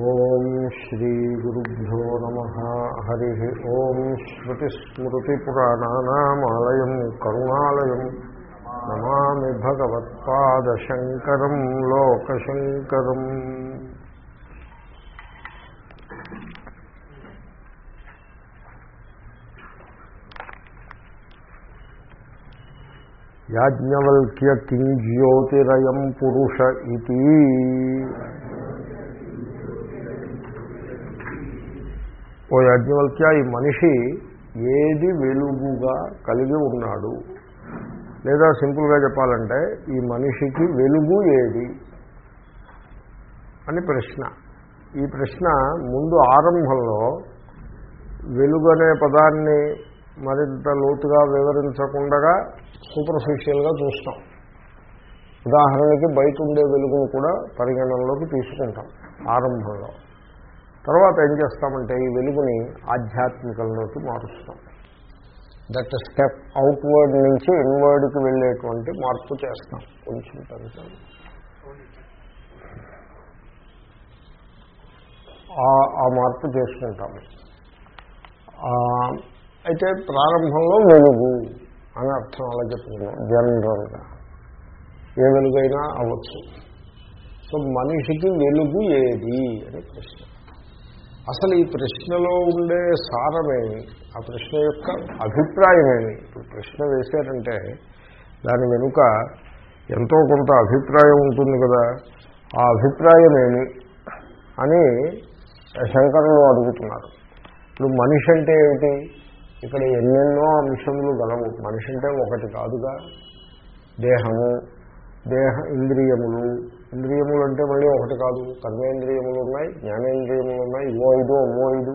ఓం శ్రీ గురుభ్యో నమ. హరి ఓం శ్రుతిస్మృతిపురాణానామాలయం కరుణాలయం. నమామి భగవత్పాదశంకరం లోకశంకరం. యాజ్ఞవల్క్య కిం జ్యోతిరయం పురుష ఇది ఓ యాజ్ఞవల్క్య ఈ మనిషి ఏది వెలుగుగా కలిగి ఉన్నాడు? లేదా సింపుల్గా చెప్పాలంటే ఈ మనిషికి వెలుగు ఏది? అని ప్రశ్న. ఈ ప్రశ్న ముందు ఆరంభంలో వెలుగు అనే పదాన్ని మరింత లోతుగా వివరించకుండా సూపర్ఫిషియల్గా చూస్తాం. ఉదాహరణకి బయట ఉండే వెలుగును కూడా పరిగణనలోకి తీసుకుంటాం ఆరంభంలో. తర్వాత ఏం చేస్తామంటే ఈ వెలుగుని ఆధ్యాత్మికంలోకి మారుస్తాం. దట్ స్టెప్ అవుట్వర్డ్ నుంచి ఇన్వర్డ్కి వెళ్ళేటువంటి మార్పు చేస్తాం. కొంచెం తగ్గుతాం. ఆ మార్పు చేసుకుంటాము అయితే ప్రారంభంలో వెలుగు అని అర్థం అలా చెప్పుకున్నాం జనరల్గా ఏ వెలుగైనా అవ్వచ్చు. సో మనిషికి వెలుగు ఏది అని ప్రశ్న. అసలు ఈ ప్రశ్నలో ఉండే సారమేమి ఆ ప్రశ్న యొక్క అభిప్రాయమేమి? ఇప్పుడు ప్రశ్న వేశారంటే దాని వెనుక ఎంతో కొంత అభిప్రాయం ఉంటుంది కదా ఆ అభిప్రాయం ఏమి అని శంకరులు అడుగుతున్నారు. ఇప్పుడు మనిషి అంటే ఏమిటి? ఇక్కడ ఎన్నెన్నో అంశములు గలవు. మనిషి అంటే ఒకటి కాదుగా దేహము దేహ ఇంద్రియములు ఇంద్రియములు అంటే మళ్ళీ ఒకటి కాదు. కర్మేంద్రియములు ఉన్నాయి జ్ఞానేంద్రియములు ఉన్నాయి ఇవో ఐదు అమ్మో ఐదు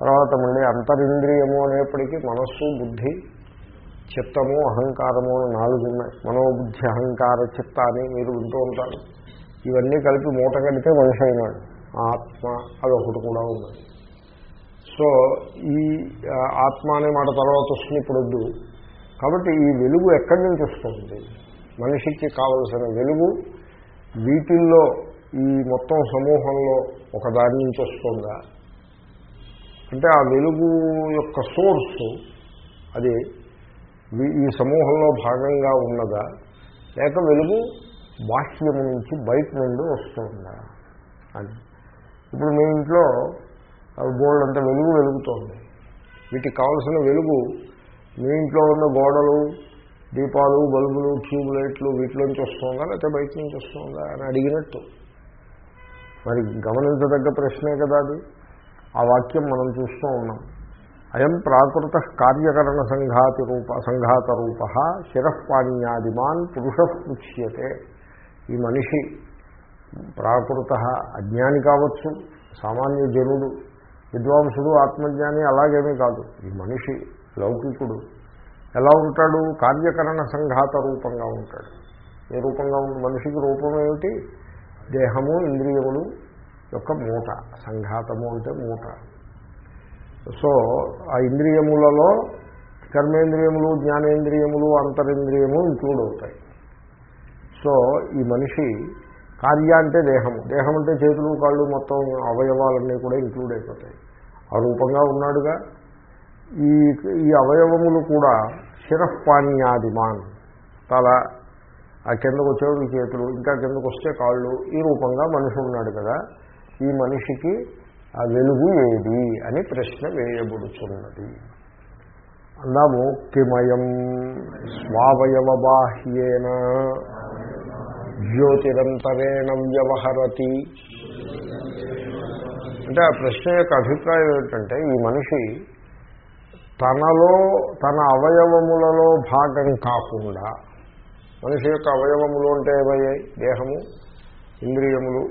తర్వాత మళ్ళీ అంతరింద్రియము అనేప్పటికీ మనస్సు బుద్ధి చిత్తము అహంకారము అని నాలుగు ఉన్నాయి. మనోబుద్ధి అహంకార చిత్త అని మీరు వింటూ ఉంటారు. ఇవన్నీ కలిపి మూట కడితే మనిషి అయినాడు. ఆత్మ అది ఒకటి కూడా ఉన్నది. సో ఈ ఆత్మ అనే మాట తర్వాత వస్తుంది ఇప్పుడు వద్దు కాబట్టి ఈ వెలుగు ఎక్కడి నుంచి వస్తుంది? మనిషికి కావలసిన వెలుగు వీటిల్లో ఈ మొత్తం సమూహంలో ఒక దాని నుంచి వస్తుందా? అంటే ఆ వెలుగు యొక్క సోర్సు అది ఈ సమూహంలో భాగంగా ఉన్నదా? లేక వెలుగు బాహ్యం నుంచి బయట నుండి వస్తుందా? అని. ఇప్పుడు మీ ఇంట్లో గోల్డ్ అంత వెలుగు వెలుగుతోంది. వీటికి కావలసిన వెలుగు మీ ఇంట్లో ఉన్న గోడలు దీపాలు బల్బులు ట్యూబ్ లైట్లు వీటిలోంచి వస్తుందా? లేకపోతే బయట నుంచి వస్తుందా? అని అడిగినట్టు. మరి గమనించదగ్గ ప్రశ్నే కదా అది. ఆ వాక్యం మనం చూస్తూ ఉన్నాం. అయం ప్రాకృత కార్యకరణ సంఘాతి రూప సంఘాత రూప శిరఃపాణ్యాదిమాన్ పురుష పుచ్యతే. ఈ మనిషి ప్రాకృత అజ్ఞాని కావచ్చు సామాన్య జనుడు విద్వాంసుడు ఆత్మజ్ఞాని అలాగేమీ కాదు. ఈ మనిషి లౌకికుడు ఎలా ఉంటాడు? కార్యకరణ సంఘాత రూపంగా ఉంటాడు. ఏ రూపంగా ఉంది మనిషికి రూపం ఏమిటి? దేహము ఇంద్రియములు యొక్క మూట. సంఘాతము అంటే మూట. సో ఆ ఇంద్రియములలో కర్మేంద్రియములు జ్ఞానేంద్రియములు అంతరింద్రియము ఇంక్లూడ్ అవుతాయి. సో ఈ మనిషి కార్య అంటే దేహము. దేహం అంటే చేతులు కాళ్ళు మొత్తం అవయవాలన్నీ కూడా ఇంక్లూడ్ అయిపోతాయి. ఆ రూపంగా ఉన్నాడుగా. ఈ ఈ అవయవములు కూడా శిరఃపాణ్యాదిమాన్. తల ఆ కిందకు వచ్చేవాడు చేతులు ఇంకా కిందకు వస్తే కాళ్ళు ఈ రూపంగా మనిషి ఉన్నాడు కదా. ఈ మనిషికి ఆ వెలుగు ఏది అని ప్రశ్న వేయబడుచున్నది. అందాము కిమయం స్వావయవ బాహ్యేన జ్యోతిరంతరేణ వ్యవహరతి. అంటే ఆ ప్రశ్న యొక్క అభిప్రాయం ఏమిటంటే ఈ మనిషి తనలో తన అవయవములలో భాగం కాకుండా మనిషి యొక్క అవయవములు అంటే ఏమయ్యాయి? దేహము ఇంద్రియములు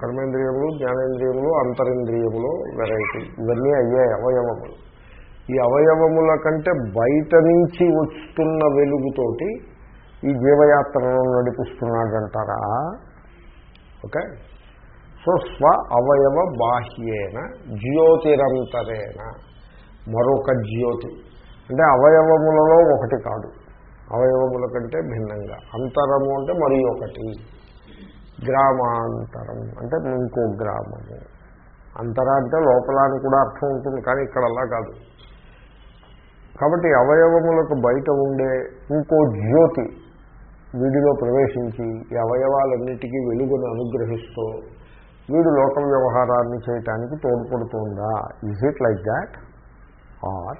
కర్మేంద్రియములు జ్ఞానేంద్రియములు అంతరింద్రియములు వెరైటీ ఇవన్నీ అయ్యాయి అవయవములు. ఈ అవయవముల కంటే బయట నుంచి వస్తున్న వెలుగుతోటి ఈ జీవయాత్రను నడిపిస్తున్నాడంటారా? ఓకే. సో స్వ అవయవ బాహ్యేన జ్యోతిరంతరేణ. మరొక జ్యోతి. అంటే అవయవములలో ఒకటి కాదు. అవయవముల కంటే భిన్నంగా. అంతరము అంటే మరి ఒకటి. గ్రామాంతరం అంటే ఇంకో గ్రామము. అంతర అంటే లోపల అని కూడా అర్థం ఉంటుంది కానీ ఇక్కడ అలా కాదు. కాబట్టి అవయవములకు బయట ఉండే ఇంకో జ్యోతి వీడిలో ప్రవేశించి ఈ అవయవాలన్నిటికీ వెలుగును అనుగ్రహిస్తూ వీడు లోక వ్యవహారాన్ని చేయటానికి తోడ్పడుతుందా? Is it like that or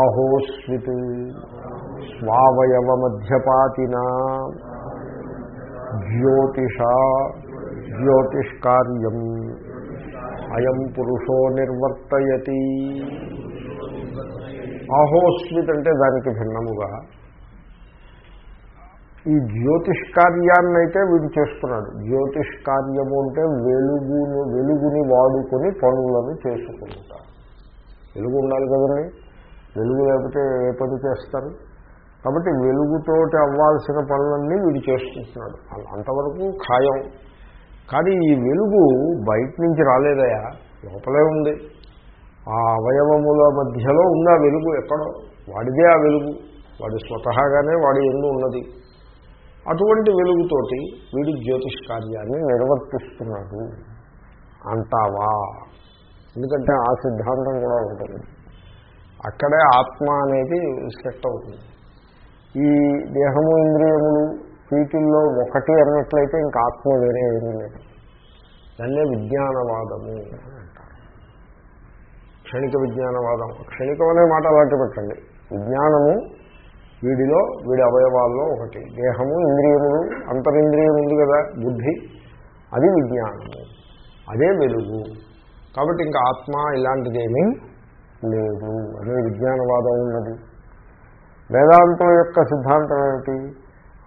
ఆహోస్విత్ స్వావయవ మధ్యపాతిన జ్యోతిష జ్యోతిష్కార్యం. అయం పురుషో నిర్వర్తయతి. ఆహోస్మిత్ అంటే దానికి భిన్నముగా. ఈ జ్యోతిష్కార్యాన్నైతే అయితే వీడు చేస్తున్నాడు. జ్యోతిష్కార్యము అంటే వెలుగును వెలుగుని వాడుకొని పనులను చేసుకుంటాడు. వెలుగు ఉండాలి కదండి వెలుగు లేకపోతే ఏ పని చేస్తారు? కాబట్టి వెలుగుతోటి అవ్వాల్సిన పనులన్నీ వీడు చేస్తున్నాడు. అంతవరకు ఖాయం. కానీ ఈ వెలుగు బయట నుంచి రాలేదయా? లోపలే ఉంది. ఆ అవయవముల మధ్యలో ఉంది ఆ వెలుగు ఎక్కడో. వాడిదే ఆ వెలుగు. వాడి స్వతహాగానే వాడి ఎందు ఉన్నది. అటువంటి వెలుగుతోటి వీడు జ్యోతిష్ కార్యాన్ని నిర్వర్తిస్తున్నాడు. అంటావా? ఎందుకంటే ఆ సిద్ధాంతం కూడా ఉంటుంది. అక్కడే ఆత్మ అనేది సెట్ అవుతుంది. ఈ దేహము ఇంద్రియములు వీటిల్లో ఒకటి అన్నట్లయితే ఇంకా ఆత్మ వేరే ఏమీ లేదు. దాన్నే విజ్ఞానవాదము అంటారు. క్షణిక విజ్ఞానవాదం. క్షణికం అనే మాట అలాంటి పెట్టండి. విజ్ఞానము వీడిలో వీడి అవయవాల్లో ఒకటి. దేహము ఇంద్రియములు అంతరింద్రియం ఉంది కదా బుద్ధి. అది విజ్ఞానము. అదే వెలుగు. కాబట్టి ఇంకా ఆత్మ ఇలాంటిదేమీ లేదు. అనే విజ్ఞానవాదం ఉన్నది. వేదాంతం యొక్క సిద్ధాంతం ఏమిటి?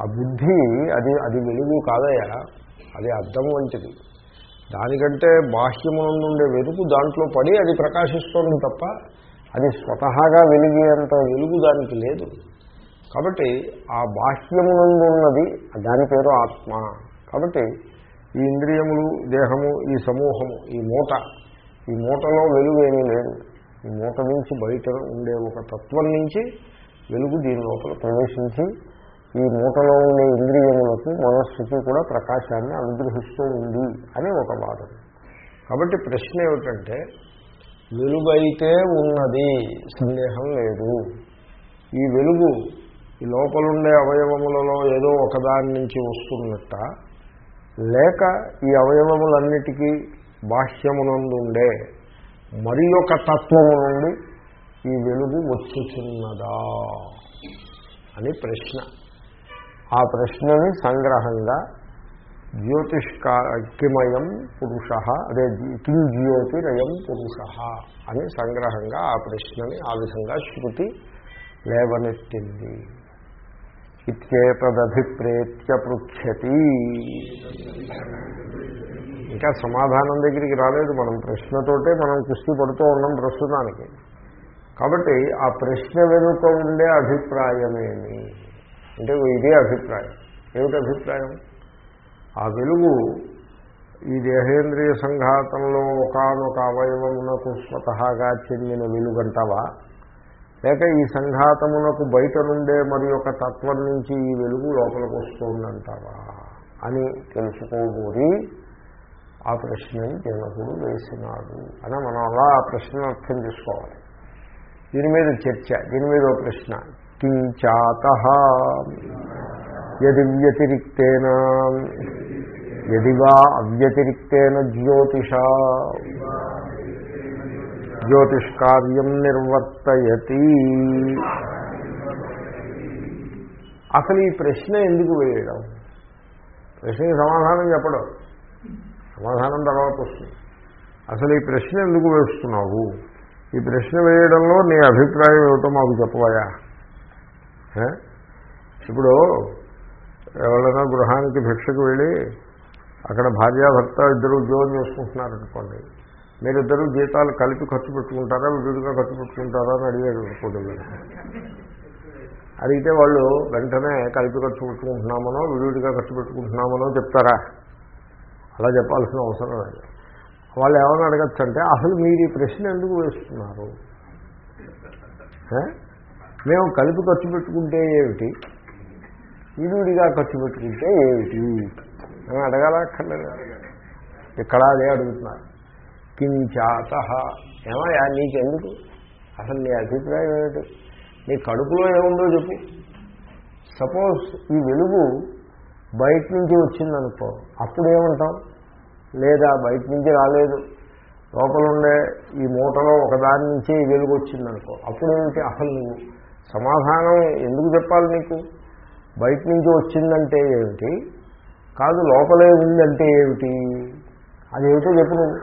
ఆ బుద్ధి అది అది వెలుగు కాదయా అది అర్థం వంటిది. దానికంటే బాహ్యమునందుండే వెలుగు దాంట్లో పడి అది ప్రకాశిస్తోంది తప్ప అది స్వతహాగా వెలిగేంత వెలుగు దానికి లేదు. కాబట్టి ఆ బాహ్యమునందు ఉన్నది దాని పేరు ఆత్మ. కాబట్టి ఈ ఇంద్రియములు దేహము ఈ సమూహము ఈ మూట ఈ మూటలో వెలుగు లేదు. ఈ మూట నుంచి బయట ఉండే ఒక తత్వం నుంచి వెలుగు దీని లోపల ప్రవేశించి ఈ మూటలో ఉండే ఇంద్రియములకు మనస్సుకి కూడా ప్రకాశాన్ని అనుగ్రహిస్తూ ఉంది అని ఒక వాదన. కాబట్టి ప్రశ్న ఏమిటంటే వెలుగైతే ఉన్నది సందేహం లేదు. ఈ వెలుగు ఈ లోపలుండే అవయవములలో ఏదో ఒకదాని నుంచి వస్తున్నట్ట లేక ఈ అవయవములన్నిటికీ బాహ్యమునందుండే మరి ఒక తత్వము నుండి ఈ వెలుగు వచ్చుచున్నదా అని ప్రశ్న. ఆ ప్రశ్నని సంగ్రహంగా జ్యోతిష్కిమయం పురుష అదే కిం జ్యోతిరయం పురుష అని సంగ్రహంగా ఆ ప్రశ్నని ఆ విధంగా శృతి లేవనెత్తింది. ఇత్యేతదభిప్రేత్య పృచ్చతి ఇంకా సమాధానం దగ్గరికి రాలేదు. మనం ప్రశ్నతోటే మనం కుస్తీ పడుతూ ఉన్నాం ప్రస్తుతానికి. కాబట్టి ఆ ప్రశ్న వెనుక ఉండే అభిప్రాయమేమి? అంటే ఇదే అభిప్రాయం. ఏమిటి అభిప్రాయం? ఆ వెలుగు ఈ దేహేంద్రియ సంఘాతంలో ఒకనొక అవయవమునకు స్వతహాగా చెందిన వెలుగంటావా? లేక ఈ సంఘాతమునకు బయట నుండే మరి ఒక తత్వం నుంచి ఈ వెలుగు లోపలికి వస్తుందంటావా? అని తెలుసుకోబోరి ఆ ప్రశ్నని జనకుడు వేసినాడు అని మనం అలా ఆ ప్రశ్నను అర్థం చేసుకోవాలి. దీని మీద చర్చ దీని మీద ఒక ప్రశ్న. కించాత యది వ్యతిరిక్తేన యది వా అవ్యతిరిక్తేన జ్యోతిష. జ్యోతిష్కార్యం నిర్వర్తయతి. అసలు ఈ ప్రశ్న ఎందుకు వేయడం? ప్రశ్నకి సమాధానం చెప్పడం. సమాధానం తర్వాత వస్తుంది. అసలు ఈ ప్రశ్న ఎందుకు వేస్తున్నావు? ఈ ప్రశ్న వేయడంలో నీ అభిప్రాయం ఏమిటో మాకు చెప్పవయా ఇప్పుడు ఎవరైనా గృహానికి భిక్షకు వెళ్ళి అక్కడ భార్యాభర్త ఇద్దరు ఉద్యోగం చేసుకుంటున్నారనుకోండి మీరిద్దరూ జీతాలు కలిపి ఖర్చు పెట్టుకుంటారా విడిగా ఖర్చు పెట్టుకుంటారా అని అడిగారు అనుకోండి. అడిగితే వాళ్ళు వెంటనే కలిపి ఖర్చు పెట్టుకుంటున్నామనో విడివిడిగా ఖర్చు పెట్టుకుంటున్నామనో చెప్తారా? అలా చెప్పాల్సిన అవసరం లేదు. వాళ్ళు ఏమైనా అడగచ్చు అంటే అసలు మీరు ఈ ప్రశ్న ఎందుకు వేస్తున్నారు? మేము కలిపి ఖర్చు పెట్టుకుంటే ఏమిటి? విడివిడిగా ఖర్చు పెట్టుకుంటే ఏమిటి? అని అడగాలక్కర్లేదు ఇక్కడ అదే అడుగుతున్నారు. కించాత. ఏమయ్యా నీకెందుకు? అసలు నీ అభిప్రాయం ఏమిటి? నీ కడుపులో ఏముందో చెప్పు. సపోజ్ ఈ వెలుగు బయట నుంచి వచ్చిందనుకో అప్పుడు ఏమంటావు లేదా బయట నుంచి రాలేదు. లోపల ఉండే ఈ మూటలో ఒకదాని నుంచే వెలుగు వచ్చిందనుకో అప్పుడు ఏమిటి అసలు నువ్వు సమాధానం ఎందుకు చెప్పాలి నీకు? బయట నుంచి వచ్చిందంటే ఏమిటి? కాదు లోపలే ఉందంటే ఏమిటి? అదేమిటో చెప్పు నువ్వు.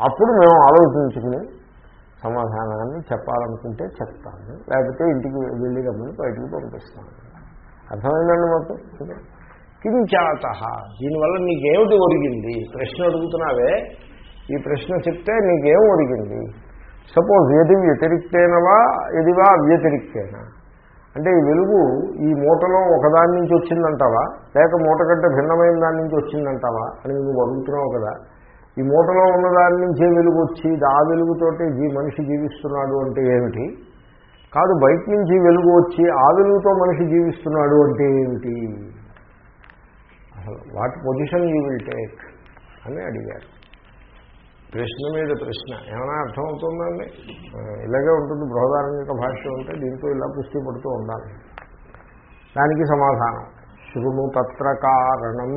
అప్పుడు మేము ఆలోచించుకుని సమాధానాన్ని చెప్పాలనుకుంటే చెప్తాను. లేకపోతే ఇంటికి వెళ్ళి రమ్మని బయటికి పంపిస్తాను. అర్థమైందండి మొత్తం? కించాత. దీనివల్ల నీకేమిటి ఒరిగింది? ప్రశ్న అడుగుతున్నావే. ఈ ప్రశ్న చెప్తే నీకేం ఒరిగింది? సపోజ్ ఎది వ్యతిరిక్తేనవా ఎదివా అవ్యతిరిక్తేనా? అంటే ఈ వెలుగు ఈ మూటలో ఒకదాని నుంచి వచ్చిందంటావా? లేక మూట కంటే భిన్నమైన దాని నుంచి వచ్చిందంటావా? అని నువ్వు అడుగుతున్నావు కదా. ఈ మూటలో ఉన్న దాని నుంచే వెలుగు వచ్చి ఆ వెలుగుతోటి ఈ మనిషి జీవిస్తున్నాడు అంటే ఏమిటి? కాదు బయట నుంచి వెలుగు వచ్చి ఆ వెలుగుతో మనిషి జీవిస్తున్నాడు అంటే ఏమిటి? అసలు what position you will take అని అడిగారు. ప్రశ్న మీద ప్రశ్న. ఏమైనా అర్థమవుతుందండి? ఇలాగే ఉంటుంది బృహదారంగిక భాష ఉంటే దీంతో ఇలా పుష్టి పడుతూ ఉండాలి. దానికి సమాధానం. శృణు తత్ర కారణం.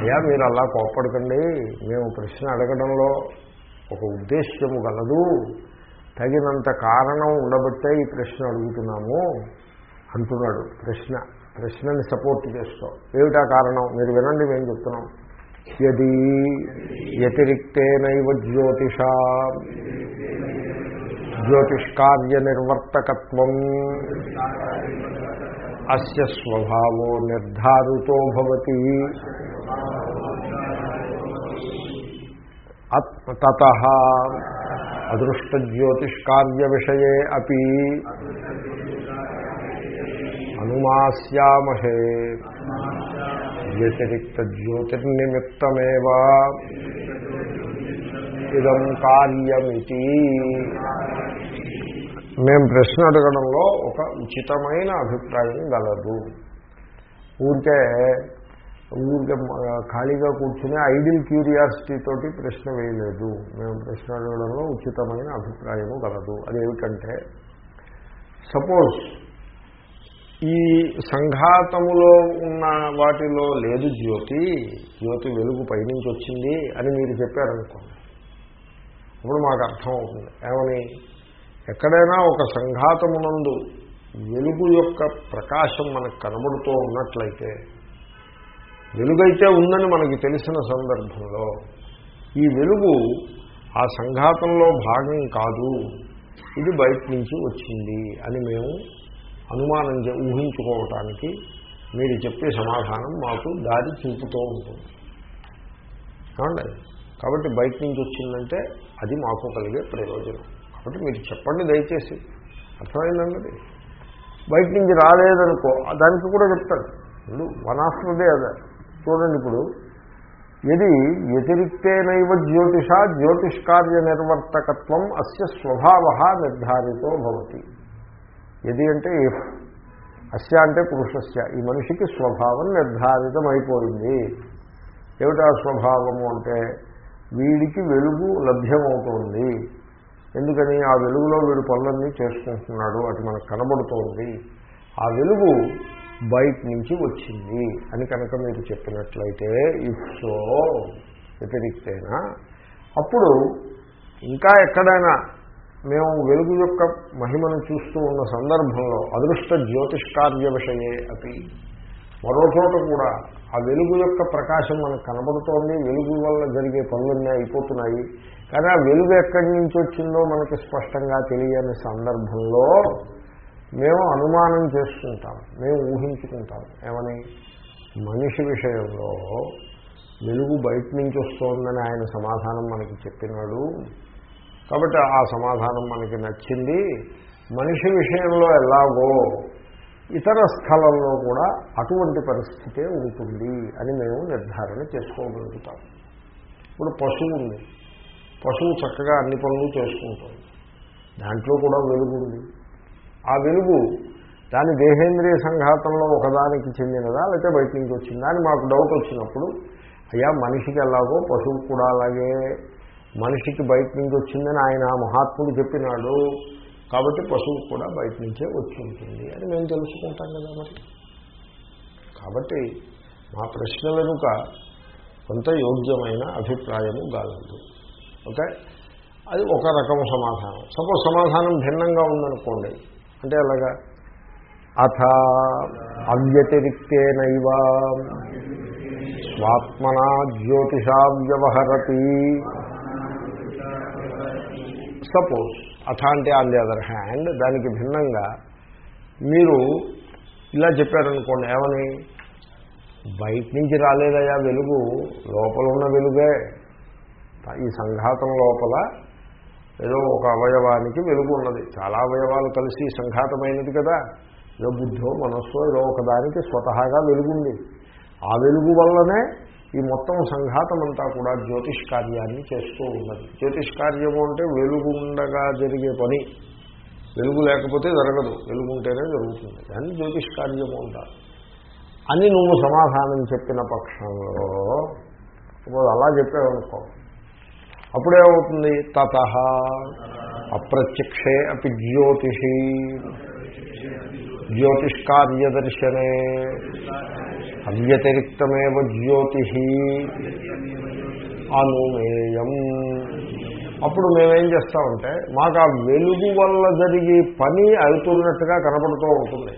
అయ్యా మీరు అలా కోప్పడకండి. మేము ప్రశ్న అడగడంలో ఒక ఉద్దేశ్యము గలదు. తగినంత కారణం ఉండబట్టే ఈ ప్రశ్న అడుగుతున్నాము అంటున్నాడు. ప్రశ్న. ప్రశ్నని సపోర్ట్ చేస్తాం. ఏమిటా కారణం? మీరు వినండి మేము చెప్తున్నాం. యది వ్యతిరిక్తేనైవ జ్యోతిష. జ్యోతిష్కార్య నిర్వర్తకత్వం అస్య స్వభావో నిర్ధారితో భవతి. తత. అదృష్టజ్యోతిష్కార్య విషయ అపి. అనుమాస్యామహే. వ్యతిరిక్త జ్యోతిర్నిమిత్తమేవా ఇదం కార్యమితి. మేము ప్రశ్న అడగడంలో ఒక ఉచితమైన అభిప్రాయం గలదు. ఊరికే ఊరికే ఖాళీగా కూర్చుని ఐడిల్ క్యూరియాసిటీ తోటి ప్రశ్న వేయలేదు. మేము ప్రశ్న అడగడంలో ఉచితమైన అభిప్రాయము గలదు. అదేమిటంటే సపోజ్ ఈ సంఘాతములో ఉన్న వాటిలో లేదు జ్యోతి. జ్యోతి వెలుగు పైనుంచి వచ్చింది అని మీరు చెప్పారనుకోండి. ఇప్పుడు మాకు అర్థం అవుతుంది ఏమని? ఎక్కడైనా ఒక సంఘాతమునందు వెలుగు యొక్క ప్రకాశం మనకు కనబడుతూ ఉన్నట్లయితే వెలుగైతే ఉందని మనకి తెలిసిన సందర్భంలో ఈ వెలుగు ఆ సంఘాతంలో భాగం కాదు. ఇది బయట నుంచి వచ్చింది అని మేము అనుమానం చే- ఊహించుకోవటానికి మీరు చెప్పే సమాధానం మాకు దారి చూపుతూ ఉంటుంది. కావండి కాబట్టి బయట నుంచి వచ్చిందంటే అది మాకు కలిగే ప్రయోజనం. కాబట్టి మీరు చెప్పండి దయచేసి. అర్థమైందండి? బయట నుంచి రాలేదనుకో దానికి కూడా చెప్తాడు ఇప్పుడు వన్ ఆఫ్టర్ డే అదే. చూడండి ఇప్పుడు. ఇది వ్యతిరిక్తేనైవ జ్యోతిష జ్యోతిష్కార్య నిర్వర్తకత్వం అస్య స్వభావ నిర్ధారితో భవతి. ఎది అంటే ఇఫ్ అస్య అంటే పురుషస్య. ఈ మనిషికి స్వభావం నిర్ధారితమైపోయింది. ఏమిటా స్వభావము అంటే? వీడికి వెలుగు లభ్యమవుతోంది. ఎందుకని? ఆ వెలుగులో వీడు పనులన్నీ చేసుకుంటున్నాడు. అది మనకు కనబడుతోంది. ఆ వెలుగు బయట నుంచి వచ్చింది అని కనుక మీరు చెప్పినట్లయితే ఇఫ్సో వ్యతిరిక్తేనా? అప్పుడు ఇంకా ఎక్కడైనా మేము వెలుగు యొక్క మహిమను చూస్తూ ఉన్న సందర్భంలో అదృష్ట జ్యోతిష్కార్య విషయే అపి మరో చోట కూడా ఆ వెలుగు యొక్క ప్రకాశం మనకు కనబడుతోంది వెలుగు వల్ల జరిగే పనులన్నీ అయిపోతున్నాయి. కానీ ఆ వెలుగు ఎక్కడి నుంచి వచ్చిందో మనకి స్పష్టంగా తెలియని సందర్భంలో మేము అనుమానం చేసుకుంటాం మేము ఊహించుకుంటాం. ఏమని? మనిషి విషయంలో వెలుగు బయట నుంచి వస్తోందని ఆయన సమాధానం మనకి చెప్పినాడు. కాబట్టి ఆ సమాధానం మనకి నచ్చింది. మనిషి విషయంలో ఎలాగో ఇతర స్థలంలో కూడా అటువంటి పరిస్థితే ఉంటుంది అని మేము నిర్ధారణ చేసుకోగలుగుతాం. ఇప్పుడు పశువు ఉంది. పశువు చక్కగా అన్ని పనులు చేసుకుంటుంది. దాంట్లో కూడా వెలుగు ఉంది. ఆ వెలుగు దాని దేహేంద్రియ సంఘాతంలో ఒకదానికి చెందినదా లేకపోతే బయట నుంచి వచ్చిందా అని మాకు డౌట్ వచ్చినప్పుడు అయ్యా మనిషికి ఎలాగో పశువు కూడా అలాగే మనిషికి బయట నుంచి వచ్చిందని ఆయన మహాత్ముడు చెప్పినాడు. కాబట్టి పశువు కూడా బయట నుంచే వచ్చి ఉంటుంది. అని మేము తెలుసుకుంటాం కదా మరి. కాబట్టి మా ప్రశ్న వెనుక కొంత యోగ్యమైన అభిప్రాయము గాలదు. ఓకే? అది ఒక రకం సమాధానం. సపోజ్ సమాధానం భిన్నంగా ఉందనుకోండి. అంటే అలాగా? అథ అవ్యతిరిక్తేనైవ. స్వాత్మనా జ్యోతిషా వ్యవహరతి సపోజ్ అథ అంటే ఆన్ ది అదర్ హ్యాండ్ దానికి భిన్నంగా మీరు ఇలా చెప్పారనుకోండి ఏమని? బయట నుంచి రాలేదయా వెలుగు లోపల ఉన్న వెలుగే. ఈ సంఘాతం లోపల ఏదో ఒక అవయవానికి వెలుగు ఉన్నది. చాలా అవయవాలు కలిసి సంఘాతమైనది కదా. ఏదో బుద్ధో మనస్సో ఏదో ఒకదానికి స్వతహాగా వెలుగుంది. ఆ వెలుగు వల్లనే ఈ మొత్తం సంఘాతం అంతా కూడా జ్యోతిష్ కార్యాన్ని చేస్తూ ఉన్నది. జ్యోతిష్ కార్యము అంటే వెలుగుండగా జరిగే పని. వెలుగు లేకపోతే జరగదు. వెలుగుంటేనే జరుగుతుంది. దాన్ని జ్యోతిష్ కార్యము అంటారు. అని నువ్వు సమాధానం చెప్పిన పక్షంలో ఇప్పుడు అలా చెప్పావనుకో అప్పుడేమవుతుంది తత అప్రత్యక్షే అపి జ్యోతిషి. జ్యోతిష్కార్యదర్శనే. అవ్యతిరిక్తమే జ్యోతి అనుమేయం. అప్పుడు మేమేం చేస్తామంటే మాకు ఆ వెలుగు వల్ల జరిగే పని అవుతున్నట్టుగా కనపడుతూ ఉంటుంది.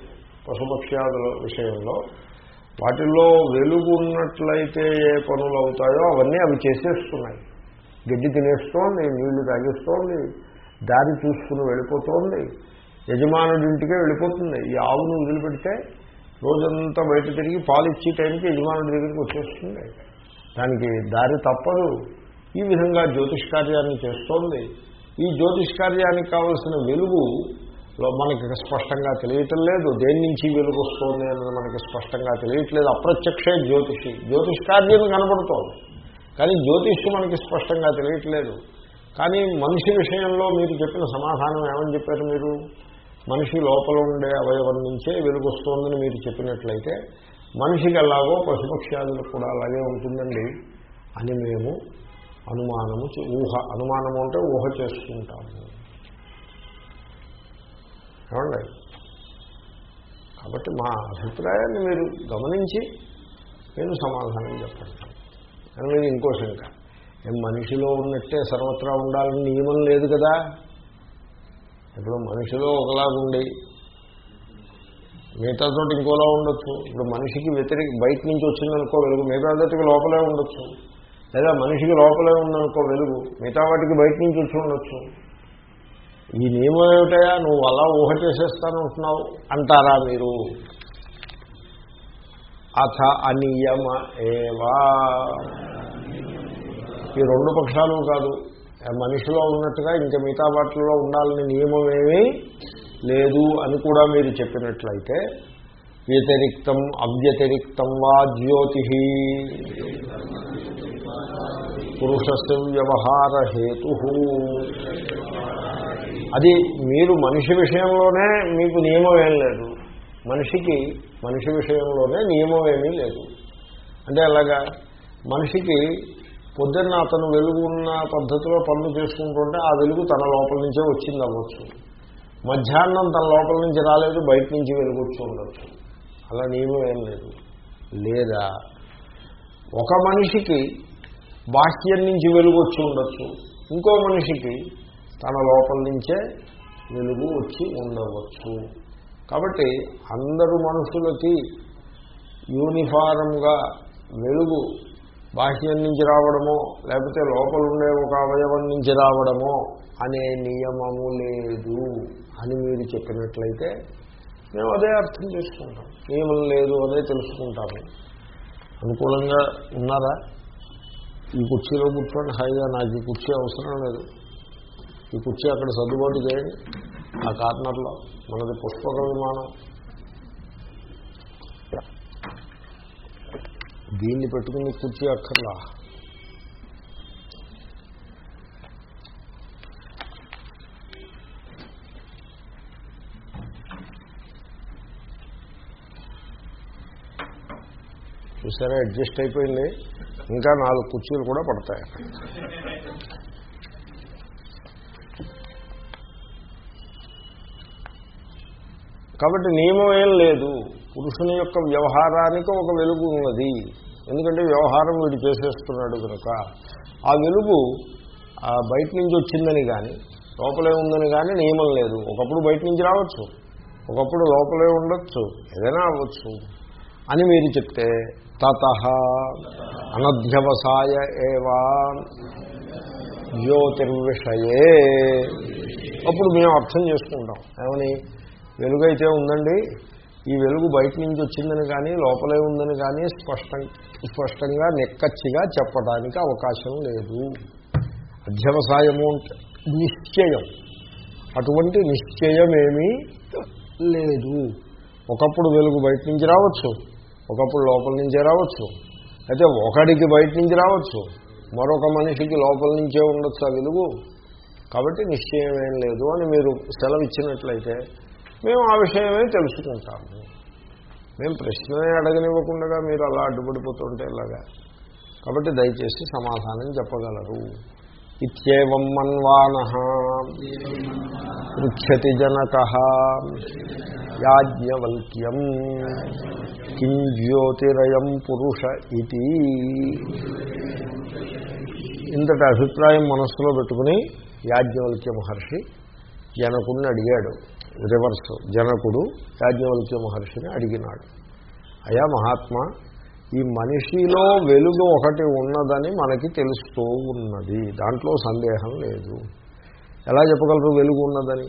పశుపక్ష్యాదుల విషయంలో వాటిల్లో వెలుగు ఉన్నట్లయితే ఏ పనులు అవుతాయో అవన్నీ అవి చేసేస్తున్నాయి. గడ్డి తినేస్తోంది నీళ్ళు తాగిస్తోంది దారి చూసుకుని వెళ్ళిపోతోంది యజమానుడింటికే వెళ్ళిపోతుంది. ఈ ఆవును వదిలిపెడితే రోజంతా బయట తిరిగి పాలు ఇచ్చే టైంకి యజమానుడి దగ్గరికి వచ్చేస్తుంది. దానికి దారి తప్పదు. ఈ విధంగా జ్యోతిష్ కార్యాన్ని చేస్తోంది. ఈ జ్యోతిష్ కార్యానికి కావలసిన వెలుగు మనకి స్పష్టంగా తెలియటం లేదు. దేని నుంచి వెలుగు వస్తుంది అన్నది మనకి స్పష్టంగా తెలియట్లేదు. అప్రత్యక్షే జ్యోతిషి. జ్యోతిష్ కార్యం కనబడుతోంది. కానీ జ్యోతిష్యం మనకి స్పష్టంగా తెలియట్లేదు. కానీ మనిషి విషయంలో మీరు చెప్పిన సమాధానం ఏమని చెప్పారు మీరు? మనిషి లోపల ఉండే అవయవం నుంచే వెలుగొస్తోందని మీరు చెప్పినట్లయితే మనిషికి ఎలాగో పశుపక్ష్యాదులకు కూడా అలాగే ఉంటుందండి అని మేము అనుమానము ఊహ అనుమానము అంటే ఊహ చేసుకుంటాము ఏమండి? కాబట్టి మా అభిప్రాయాన్ని మీరు గమనించి నేను సమాధానం చెప్పండి అని మీరు ఇంకో శంక. మనిషిలో ఉన్నట్టే సర్వత్రా ఉండాలని నియమం లేదు కదా? ఇప్పుడు మనిషిలో ఒకలాగుండి మిగతా చోట ఇంకోలా ఉండొచ్చు. ఇప్పుడు మనిషికి వ్యతిరేక బయట నుంచి వచ్చిందనుకో వెలుగు మిగతా చోటికి లోపలే ఉండొచ్చు. లేదా మనిషికి లోపలే ఉందనుకో వెలుగు మిగతా వాటికి బయట నుంచి వచ్చి ఉండొచ్చు. ఈ నియమం ఏమిటయా నువ్వు అలా ఊహ చేసేస్తానంటున్నావు అంటారా మీరు? అథ అనియమ ఏవా. ఈ రెండు పక్షాలు కాదు. మనిషిలో ఉన్నట్టుగా ఇంకా మిగతా వాటిలో ఉండాలని నియమం ఏమీ లేదు అని కూడా మీరు చెప్పినట్లయితే వ్యతిరిక్తం అవ్యతిరిక్తం వా జ్యోతి పురుషస్ వ్యవహార హేతు. అది మీరు మనిషి విషయంలోనే మీకు నియమం ఏం లేదు. మనిషికి మనిషి విషయంలోనే నియమం ఏమీ లేదు. అంటే అలాగా మనిషికి పొద్దున్న అతను వెలుగు ఉన్న పద్ధతిలో పనులు చేసుకుంటుంటే ఆ వెలుగు తన లోపల నుంచే వచ్చింది అవ్వచ్చు. మధ్యాహ్నం తన లోపల నుంచి రాలేదు బయట నుంచి వెలుగు వచ్చి ఉండొచ్చు. అలా నియమం ఏం లేదు. లేదా ఒక మనిషికి బాహ్యం నుంచి వెలుగు వచ్చి ఉండొచ్చు. ఇంకో మనిషికి తన లోపల నుంచే వెలుగు వచ్చి ఉండవచ్చు. కాబట్టి అందరు మనుషులకి యూనిఫారంగా వెలుగు బాహ్యం నుంచి రావడమో లేకపోతే లోపల ఉండే ఒక అవయవం నుంచి రావడమో అనే నియమము లేదు అని మీరు చెప్పినట్లయితే మేము అదే అర్థం చేసుకుంటాం. నియమం లేదు అదే తెలుసుకుంటాము. అనుకూలంగా ఉన్నారా? ఈ కుర్చీలో కూర్చోండి. హాయిగా నాకు ఈ కుర్చీ అవసరం లేదు. ఈ కుర్చీ అక్కడ సర్దుబాటు చేయండి. ఆ కార్నర్లో మనది పుష్పక విమానం. దీన్ని పెట్టుకుని కుర్చీ అక్కర్లా. చూసారా అడ్జస్ట్ అయిపోయింది. ఇంకా నాలుగు కుర్చీలు కూడా పడతాయి. కాబట్టి నియమం ఏం లేదు. పురుషుని యొక్క వ్యవహారానికి ఒక వెలుగు ఉన్నది. ఎందుకంటే వ్యవహారం వీడు చేసేస్తున్నాడు కనుక ఆ వెలుగు ఆ బయట నుంచి వచ్చిందని కానీ లోపలే ఉందని కానీ నియమం లేదు. ఒకప్పుడు బయట నుంచి రావచ్చు. ఒకప్పుడు లోపలే ఉండొచ్చు. ఏదైనా అవ్వచ్చు అని మీరు చెప్తే తత అనధ్యవసాయ ఏవా జ్యోతిర్విషయే. అప్పుడు మేము అర్థం చేసుకుంటాం. ఏమని? వెలుగైతే ఉందండి ఈ వెలుగు బయట నుంచి వచ్చిందని కానీ లోపలే ఉందని కానీ స్పష్టం స్పష్టంగా నిక్కచ్చిగా చెప్పడానికి అవకాశం లేదు. అధ్యవసాయము నిశ్చయం. అటువంటి నిశ్చయమేమీ లేదు. ఒకప్పుడు వెలుగు బయట నుంచి రావచ్చు. ఒకప్పుడు లోపల నుంచే రావచ్చు. అయితే ఒకడికి బయట నుంచి రావచ్చు. మరొక మనిషికి లోపల నుంచే ఉండొచ్చు ఆ వెలుగు. కాబట్టి నిశ్చయం ఏం లేదు అని మీరు సెలవు ఇచ్చినట్లయితే మేము ఆ విషయమే తెలుసుకుంటాము మేము ప్రశ్ననే అడగనివ్వకుండా మీరు అలా అడ్డుపడిపోతుంటే ఇలాగా కాబట్టి దయచేసి సమాధానం చెప్పగలరు. ఇత్యేవం మన్వాన. పృచ్చతి జనక. యాజ్ఞవల్క్యం. కిం జ్యోతిరయం పురుష ఇది ఇంతటి అభిప్రాయం మనస్సులో పెట్టుకుని యాజ్ఞవల్క్య మహర్షి జనకుణ్ణి అడిగాడు. రివర్స్ జనకుడు యాజ్ఞవల్క్య మహర్షిని అడిగినాడు. అయా మహాత్మ ఈ మనిషిలో వెలుగు ఒకటి ఉన్నదని మనకి తెలుస్తూ ఉన్నది. దాంట్లో సందేహం లేదు. ఎలా చెప్పగలరు వెలుగు ఉన్నదని?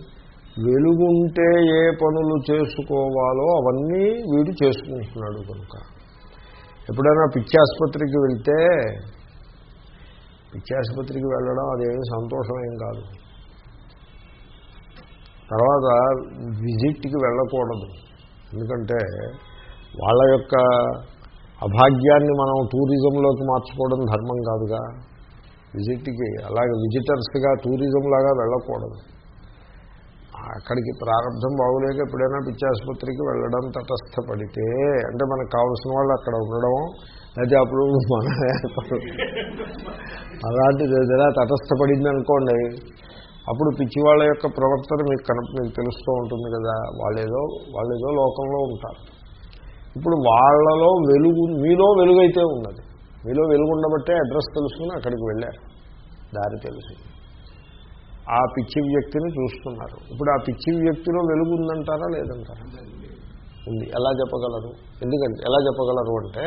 వెలుగుంటే ఏ పనులు చేసుకోవాలో అవన్నీ వీడు చేసుకుంటున్నాడు కనుక. ఎప్పుడైనా పిచ్చి ఆసుపత్రికి వెళ్తే పిచ్చి ఆసుపత్రికి వెళ్ళడం అదేమి సంతోషం ఏం కాదు. తర్వాత విజిట్కి వెళ్ళకూడదు. ఎందుకంటే వాళ్ళ యొక్క అభాగ్యాన్ని మనం టూరిజంలోకి మార్చుకోవడం ధర్మం కాదుగా. విజిట్కి అలాగే విజిటర్స్గా టూరిజం లాగా వెళ్ళకూడదు. అక్కడికి ప్రారంభం బాగులేక ఎప్పుడైనా పిచ్చాసుపత్రికి వెళ్ళడం తటస్థపడితే అంటే మనకు కావాల్సిన వాళ్ళు అక్కడ ఉండడం అయితే అప్పుడు మన అలాంటిది ఏదైనా తటస్థపడింది అనుకోండి అప్పుడు పిచ్చి వాళ్ళ యొక్క ప్రవర్తన మీకు కనప మీకు తెలుస్తూ ఉంటుంది కదా. వాళ్ళేదో వాళ్ళేదో లోకంలో ఉంటారు. ఇప్పుడు వాళ్ళలో వెలుగు మీలో వెలుగైతే ఉన్నది. మీలో వెలుగు ఉండబట్టే అడ్రస్ తెలుసుకుని అక్కడికి వెళ్ళారు. దారి తెలుసు ఆ పిచ్చి వ్యక్తిని చూస్తున్నారు. ఇప్పుడు ఆ పిచ్చి వ్యక్తిలో వెలుగు ఉందంటారా లేదంటారా? ఉంది. ఎలా చెప్పగలరు? ఎందుకంటే ఎలా చెప్పగలరు అంటే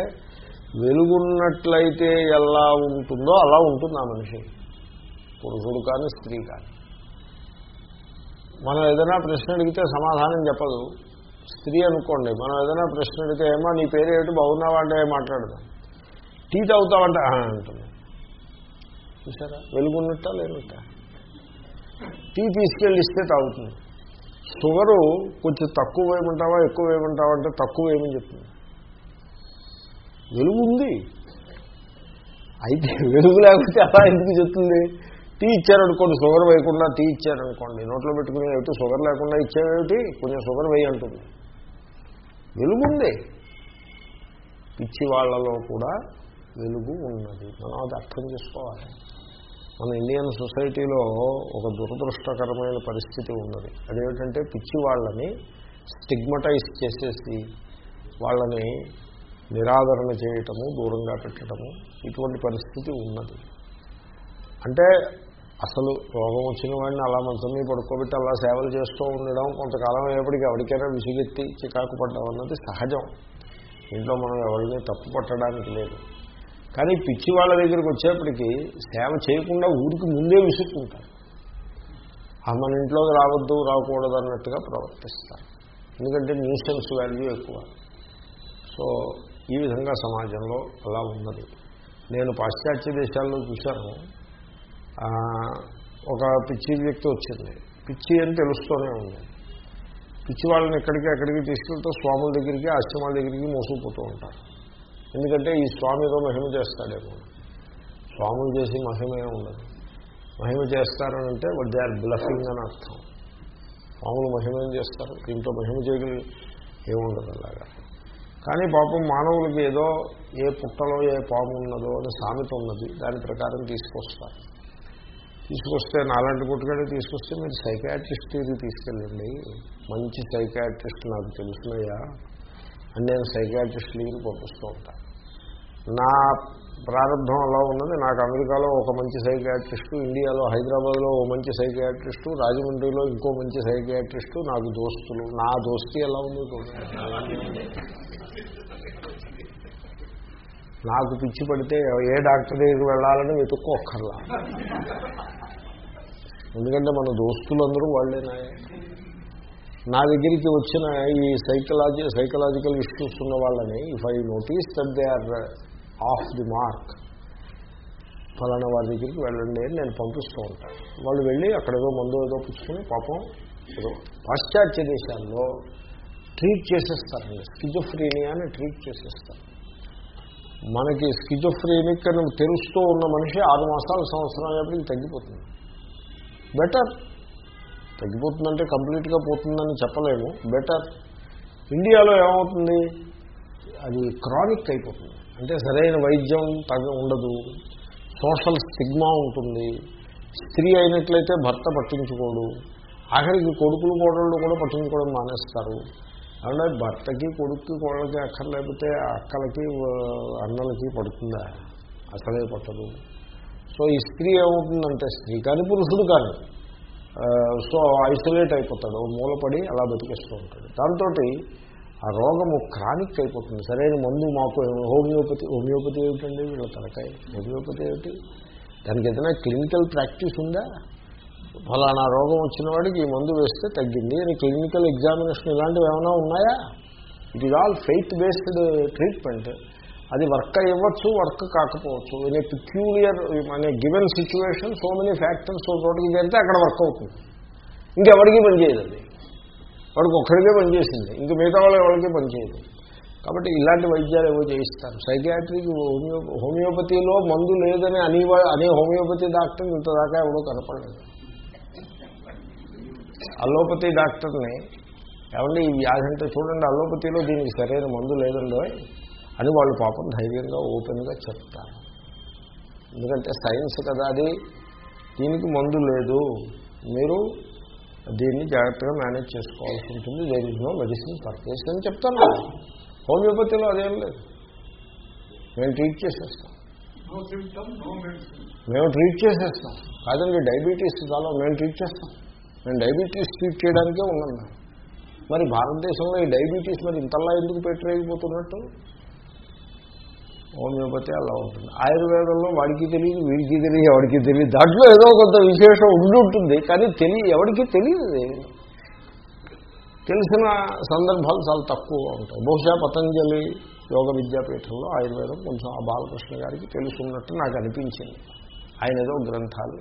వెలుగున్నట్లయితే ఎలా ఉంటుందో అలా ఉంటుంది ఆ మనిషి. పురుషుడు కానీ స్త్రీ కానీ. మనం ఏదైనా ప్రశ్న అడిగితే సమాధానం చెప్పదు. స్త్రీ అనుకోండి మనం ఏదైనా ప్రశ్న అడిగితే ఏమో నీ పేరు ఏమిటి? బాగున్నావా? అంటే మాట్లాడదాం. టీ తాగుతావంటే? అంటుంది. చూసారా? వెలుగున్నట్ట లేనట్టా? టీ తీసుకెళ్ళి ఇస్తే తాగుతుంది. షుగరు కొంచెం తక్కువ వేయమంటావా ఎక్కువ వేయమంటావా అంటే తక్కువ వేయమని చెప్తుంది. వెలుగు ఉంది. అయితే వెలుగు లేకపోతే అలా ఎందుకు చెప్తుంది? టీ ఇచ్చారనుకోండి షుగర్ వేయకుండా టీ ఇచ్చారనుకోండి నోట్లో పెట్టుకుని ఏమిటి? షుగర్ లేకుండా ఇచ్చేవేమిటి? కొంచెం షుగర్ వేయి అంటుంది. వెలుగుంది పిచ్చి వాళ్ళలో కూడా వెలుగు ఉన్నది. మనం అది అర్థం చేసుకోవాలి. మన ఇండియన్ సొసైటీలో ఒక దురదృష్టకరమైన పరిస్థితి ఉన్నది. అదేమిటంటే పిచ్చి వాళ్ళని స్టిగ్మటైజ్ చేసేసి వాళ్ళని నిరాదరణ చేయటము దూరంగా పెట్టడము ఇటువంటి పరిస్థితి ఉన్నది. అంటే అసలు రోగం వచ్చిన వాడిని అలా మంచం మీద పడుకోబెట్టి అలా సేవలు చేస్తూ ఉండడం కొంతకాలం అయ్యేప్పటికీ ఎవరికైనా విసిగెత్తి చికాకు పడ్డం అన్నది సహజం. ఇంట్లో మనం ఎవరిని తప్పు పట్టడానికి లేదు. కానీ పిచ్చి వాళ్ళ దగ్గరికి వచ్చేప్పటికీ సేవ చేయకుండా ఊరికి ముందే విసుక్కుంటారు. ఆ మన ఇంట్లోకి రావద్దు రాకూడదు అన్నట్టుగా ప్రవర్తిస్తారు. ఎందుకంటే న్యూసెన్స్ వాల్యూ ఎక్కువ. సో ఈ విధంగా సమాజంలో అలా ఉన్నది. నేను పాశ్చాత్య దేశాల్లో చూశాను. ఒక పిచ్చి వ్యక్తి వచ్చింది. పిచ్చి అని తెలుస్తూనే ఉంది. పిచ్చి వాళ్ళని ఎక్కడికి ఎక్కడికి తీసుకెళ్తూ స్వాముల దగ్గరికి ఆశ్రమాల దగ్గరికి మోసుకుపోతూ ఉంటారు. ఎందుకంటే ఈ స్వామి ఏదో మహిమ చేస్తాడేమో. స్వాములు చేసి మహిమే ఉండదు. మహిమ చేస్తారనంటే వడ్ దే ఆర్ బ్లఫింగ్ అని అర్థం. స్వాములు మహిమ ఏం చేస్తారు? దీంట్లో మహిమ చేయగలి ఏముండదు అలాగా. కానీ పాపం మానవులకి ఏదో ఏ పుట్టలో ఏ పాము ఉన్నదో అని సామెత ఉన్నది. దాని ప్రకారం తీసుకొస్తారు. తీసుకొస్తే నాలాంటి పుట్టుకడే తీసుకొస్తే మీరు సైకాట్రిస్ట్ ఇది తీసుకెళ్ళండి. మంచి సైకాట్రిస్ట్ నాకు తెలుసునయ్యా అని నేను సైకాట్రిస్ట్ లీని పంపిస్తూ ఉంటాను నా ప్రారంభం అలా ఉన్నది. నాకు అమెరికాలో ఒక మంచి సైకాట్రిస్టు ఇండియాలో హైదరాబాద్లో ఓ మంచి సైకాట్రిస్టు రాజమండ్రిలో ఇంకో మంచి సైకాట్రిస్టు నాకు దోస్తులు నా దోస్తి ఎలా ఉంది నాకు పిచ్చి పడితే ఏ డాక్టర్ దగ్గరికి వెళ్ళాలని వెతుక్కోక్కర్లా. ఎందుకంటే మన దోస్తులందరూ వాళ్ళేనా నా దగ్గరికి వచ్చిన ఈ సైకలాజీ సైకలాజికల్ ఇష్యూస్ ఉన్న వాళ్ళని if I notice that they are off the mark ఫలానా వారి దగ్గరికి వెళ్ళండి అని నేను పంపిస్తూ ఉంటాను. వాళ్ళు వెళ్ళి అక్కడ ఏదో మందు ఏదో పుచ్చుకుని పాపం ఏదో పాశ్చాత్య దేశాల్లో ట్రీట్ చేసేస్తారండి స్కిజోఫ్రీనియా అని ట్రీట్ చేసేస్తారు. మనకి స్కిజోఫ్రీనిక్ అని తెలుస్తూ ఉన్న మనిషి ఆరు మాసాల సంవత్సరం అయ్యేప్పటికి తగ్గిపోతుంది. బెటర్. తగ్గిపోతుందంటే కంప్లీట్గా పోతుందని చెప్పలేము. బెటర్. ఇండియాలో ఏమవుతుంది? అది క్రానిక్ అయిపోతుంది. అంటే సరైన వైద్యం తగ ఉండదు. సోషల్ స్టిగ్మా ఉంటుంది. స్త్రీ అయినట్లయితే భర్త పట్టించుకోడు. ఆఖరికి కొడుకులు కోడళ్ళు కూడా పట్టించుకోవడం మానేస్తారు. అంటే భర్తకి కొడుక్కి కోడలకి అక్కర్లేకపోతే అక్కలకి అన్నలకి పడుతుందా? అసలే పట్టదు. సో ఈ స్త్రీ ఏమవుతుందంటే స్త్రీ కానీ పురుషుడు కానీ సో ఐసోలేట్ అయిపోతాడు మూలపడి అలా బతికేస్తూ ఉంటాడు. దాంతో ఆ రోగము క్రానిక్ అయిపోతుంది. సరైన మందు మాకు హోమియోపతి హోమియోపతి ఏమిటండి వీళ్ళ తలకాయ? హోమియోపతి ఏమిటి? దానికి ఏదైనా క్లినికల్ ప్రాక్టీస్ ఉందా? ఫలానా రోగం వచ్చిన వాడికి ఈ మందు వేస్తే తగ్గింది. అని క్లినికల్ ఎగ్జామినేషన్ ఇలాంటివి ఏమైనా ఉన్నాయా? It is all faith based treatment. అది వర్క్ అయ్యవచ్చు వర్క్ కాకపోవచ్చు. ఇన్ ఏ పిక్యూలియర్ అనే given situation so many factors చోటికి చేరితే అక్కడ వర్క్ అవుతుంది. ఇంకెవరికి పనిచేయదండి వాడికి ఒక్కడికే పనిచేసింది ఇంక మిగతా వాళ్ళు ఎవరికి పనిచేయదు కాబట్టి ఇలాంటి వైద్యాలు ఏవో చేయిస్తారు. సైకియాట్రిక్ హోమియో హోమియోపతిలో మందు లేదని అని అనే హోమియోపతి డాక్టర్ ఇంతదాకా ఎవడో కనపడలేదు. అల్లోపతి డాక్టర్ని ఏమంటే ఈ వ్యాధి అంటే చూడండి అల్లోపతిలో దీనికి సరైన మందు లేదండో అని వాళ్ళు పాపం ధైర్యంగా ఓపెన్గా చెప్తారు. ఎందుకంటే సైన్స్ కదా అది. దీనికి మందు లేదు. మీరు దీన్ని జాగ్రత్తగా మేనేజ్ చేసుకోవాల్సి ఉంటుంది. There is no medicine purpose అని చెప్తాను హోమియోపతిలో అదేం లేదు. మేము ట్రీట్ చేసేస్తాం. మేము ట్రీట్ చేసేస్తాం. కాదండి డయాబెటీస్ చాలా మేము ట్రీట్ చేస్తాం. మేము డయాబెటీస్ ట్రీట్ చేయడానికే ఉన్నాం మరి భారతదేశంలో ఈ డయాబెటీస్ మరి ఇంతలా ఎందుకు పెట్టలేకపోతున్నట్టు హోమియోపతి అలా ఉంటుంది. ఆయుర్వేదంలో వాడికి తెలియదు వీడికి తెలియదు ఎవరికి తెలియదు. దాంట్లో ఏదో కొంత విశేషం ఉండి ఉంటుంది కానీ తెలియ ఎవరికి తెలియదు తెలిసిన సందర్భాలు చాలా తక్కువగా ఉంటాయి. బహుశా పతంజలి యోగ విద్యాపీఠంలో ఆయుర్వేదం కొంచెం ఆ బాలకృష్ణ గారికి తెలుసున్నట్టు నాకు అనిపించింది. ఆయన ఏదో గ్రంథాలు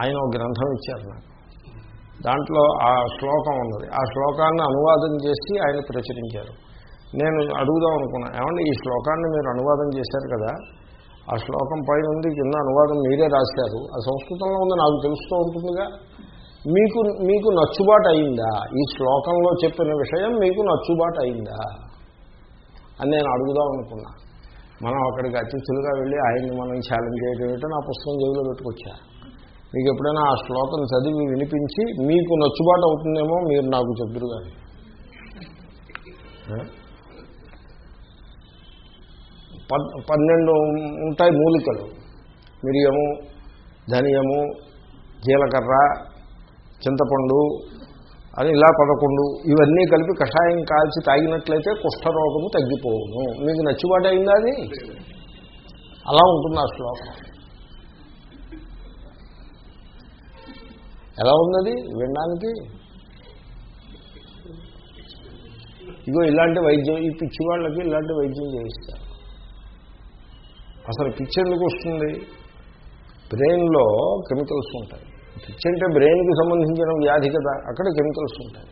ఆయన ఒక గ్రంథం ఇచ్చారు నాకు. దాంట్లో ఆ శ్లోకం ఉన్నది. ఆ శ్లోకాన్ని అనువాదం చేసి ఆయన ప్రచురించారు. నేను అడుగుదాం అనుకున్నాను ఏమంటే ఈ శ్లోకాన్ని మీరు అనువాదం చేశారు కదా ఆ శ్లోకం పైన ఉంది కింద అనువాదం మీరే రాశారు. ఆ సంస్కృతంలో ఉంది నాకు తెలుస్తూ ఉంటుందిగా. మీకు మీకు నచ్చుబాటు అయిందా? ఈ శ్లోకంలో చెప్పిన విషయం మీకు నచ్చుబాటు అయిందా? అని నేను అడుగుదాం అనుకున్నా. మనం అక్కడికి అతిథులుగా వెళ్ళి ఆయన్ని మనం ఛాలెంజ్ చేయడం ఏంటో నా పుస్తకం జేబులో పెట్టుకొచ్చా. మీకు ఎప్పుడైనా ఆ శ్లోకం చదివి వినిపించి మీకు నచ్చుబాటు అవుతుందేమో మీరు నాకు చెప్తురు కానీ పన్నెండు ఉంటాయి మూలికలు. మిరియము ధనియము జీలకర్ర చింతపండు అని ఇలా పదకొండు. ఇవన్నీ కలిపి కషాయం కాల్చి తాగినట్లయితే కుష్ఠరోగము తగ్గిపోవును. మీకు నచ్చిబాటైందా అయిందా అది? అలా ఉంటుంది ఆ శ్లోకం. ఎలా ఉన్నది వినడానికి? ఇగో ఇలాంటి వైద్యం ఈ పిచ్చి వాళ్ళకి ఇలాంటి వైద్యం చేయిస్తారు. అసలు పిచ్చి ఎందుకు వస్తుంది? బ్రెయిన్లో కెమికల్స్ ఉంటాయి. పిచ్చి అంటే బ్రెయిన్కి సంబంధించిన వ్యాధి కదా అక్కడ కెమికల్స్ ఉంటాయి.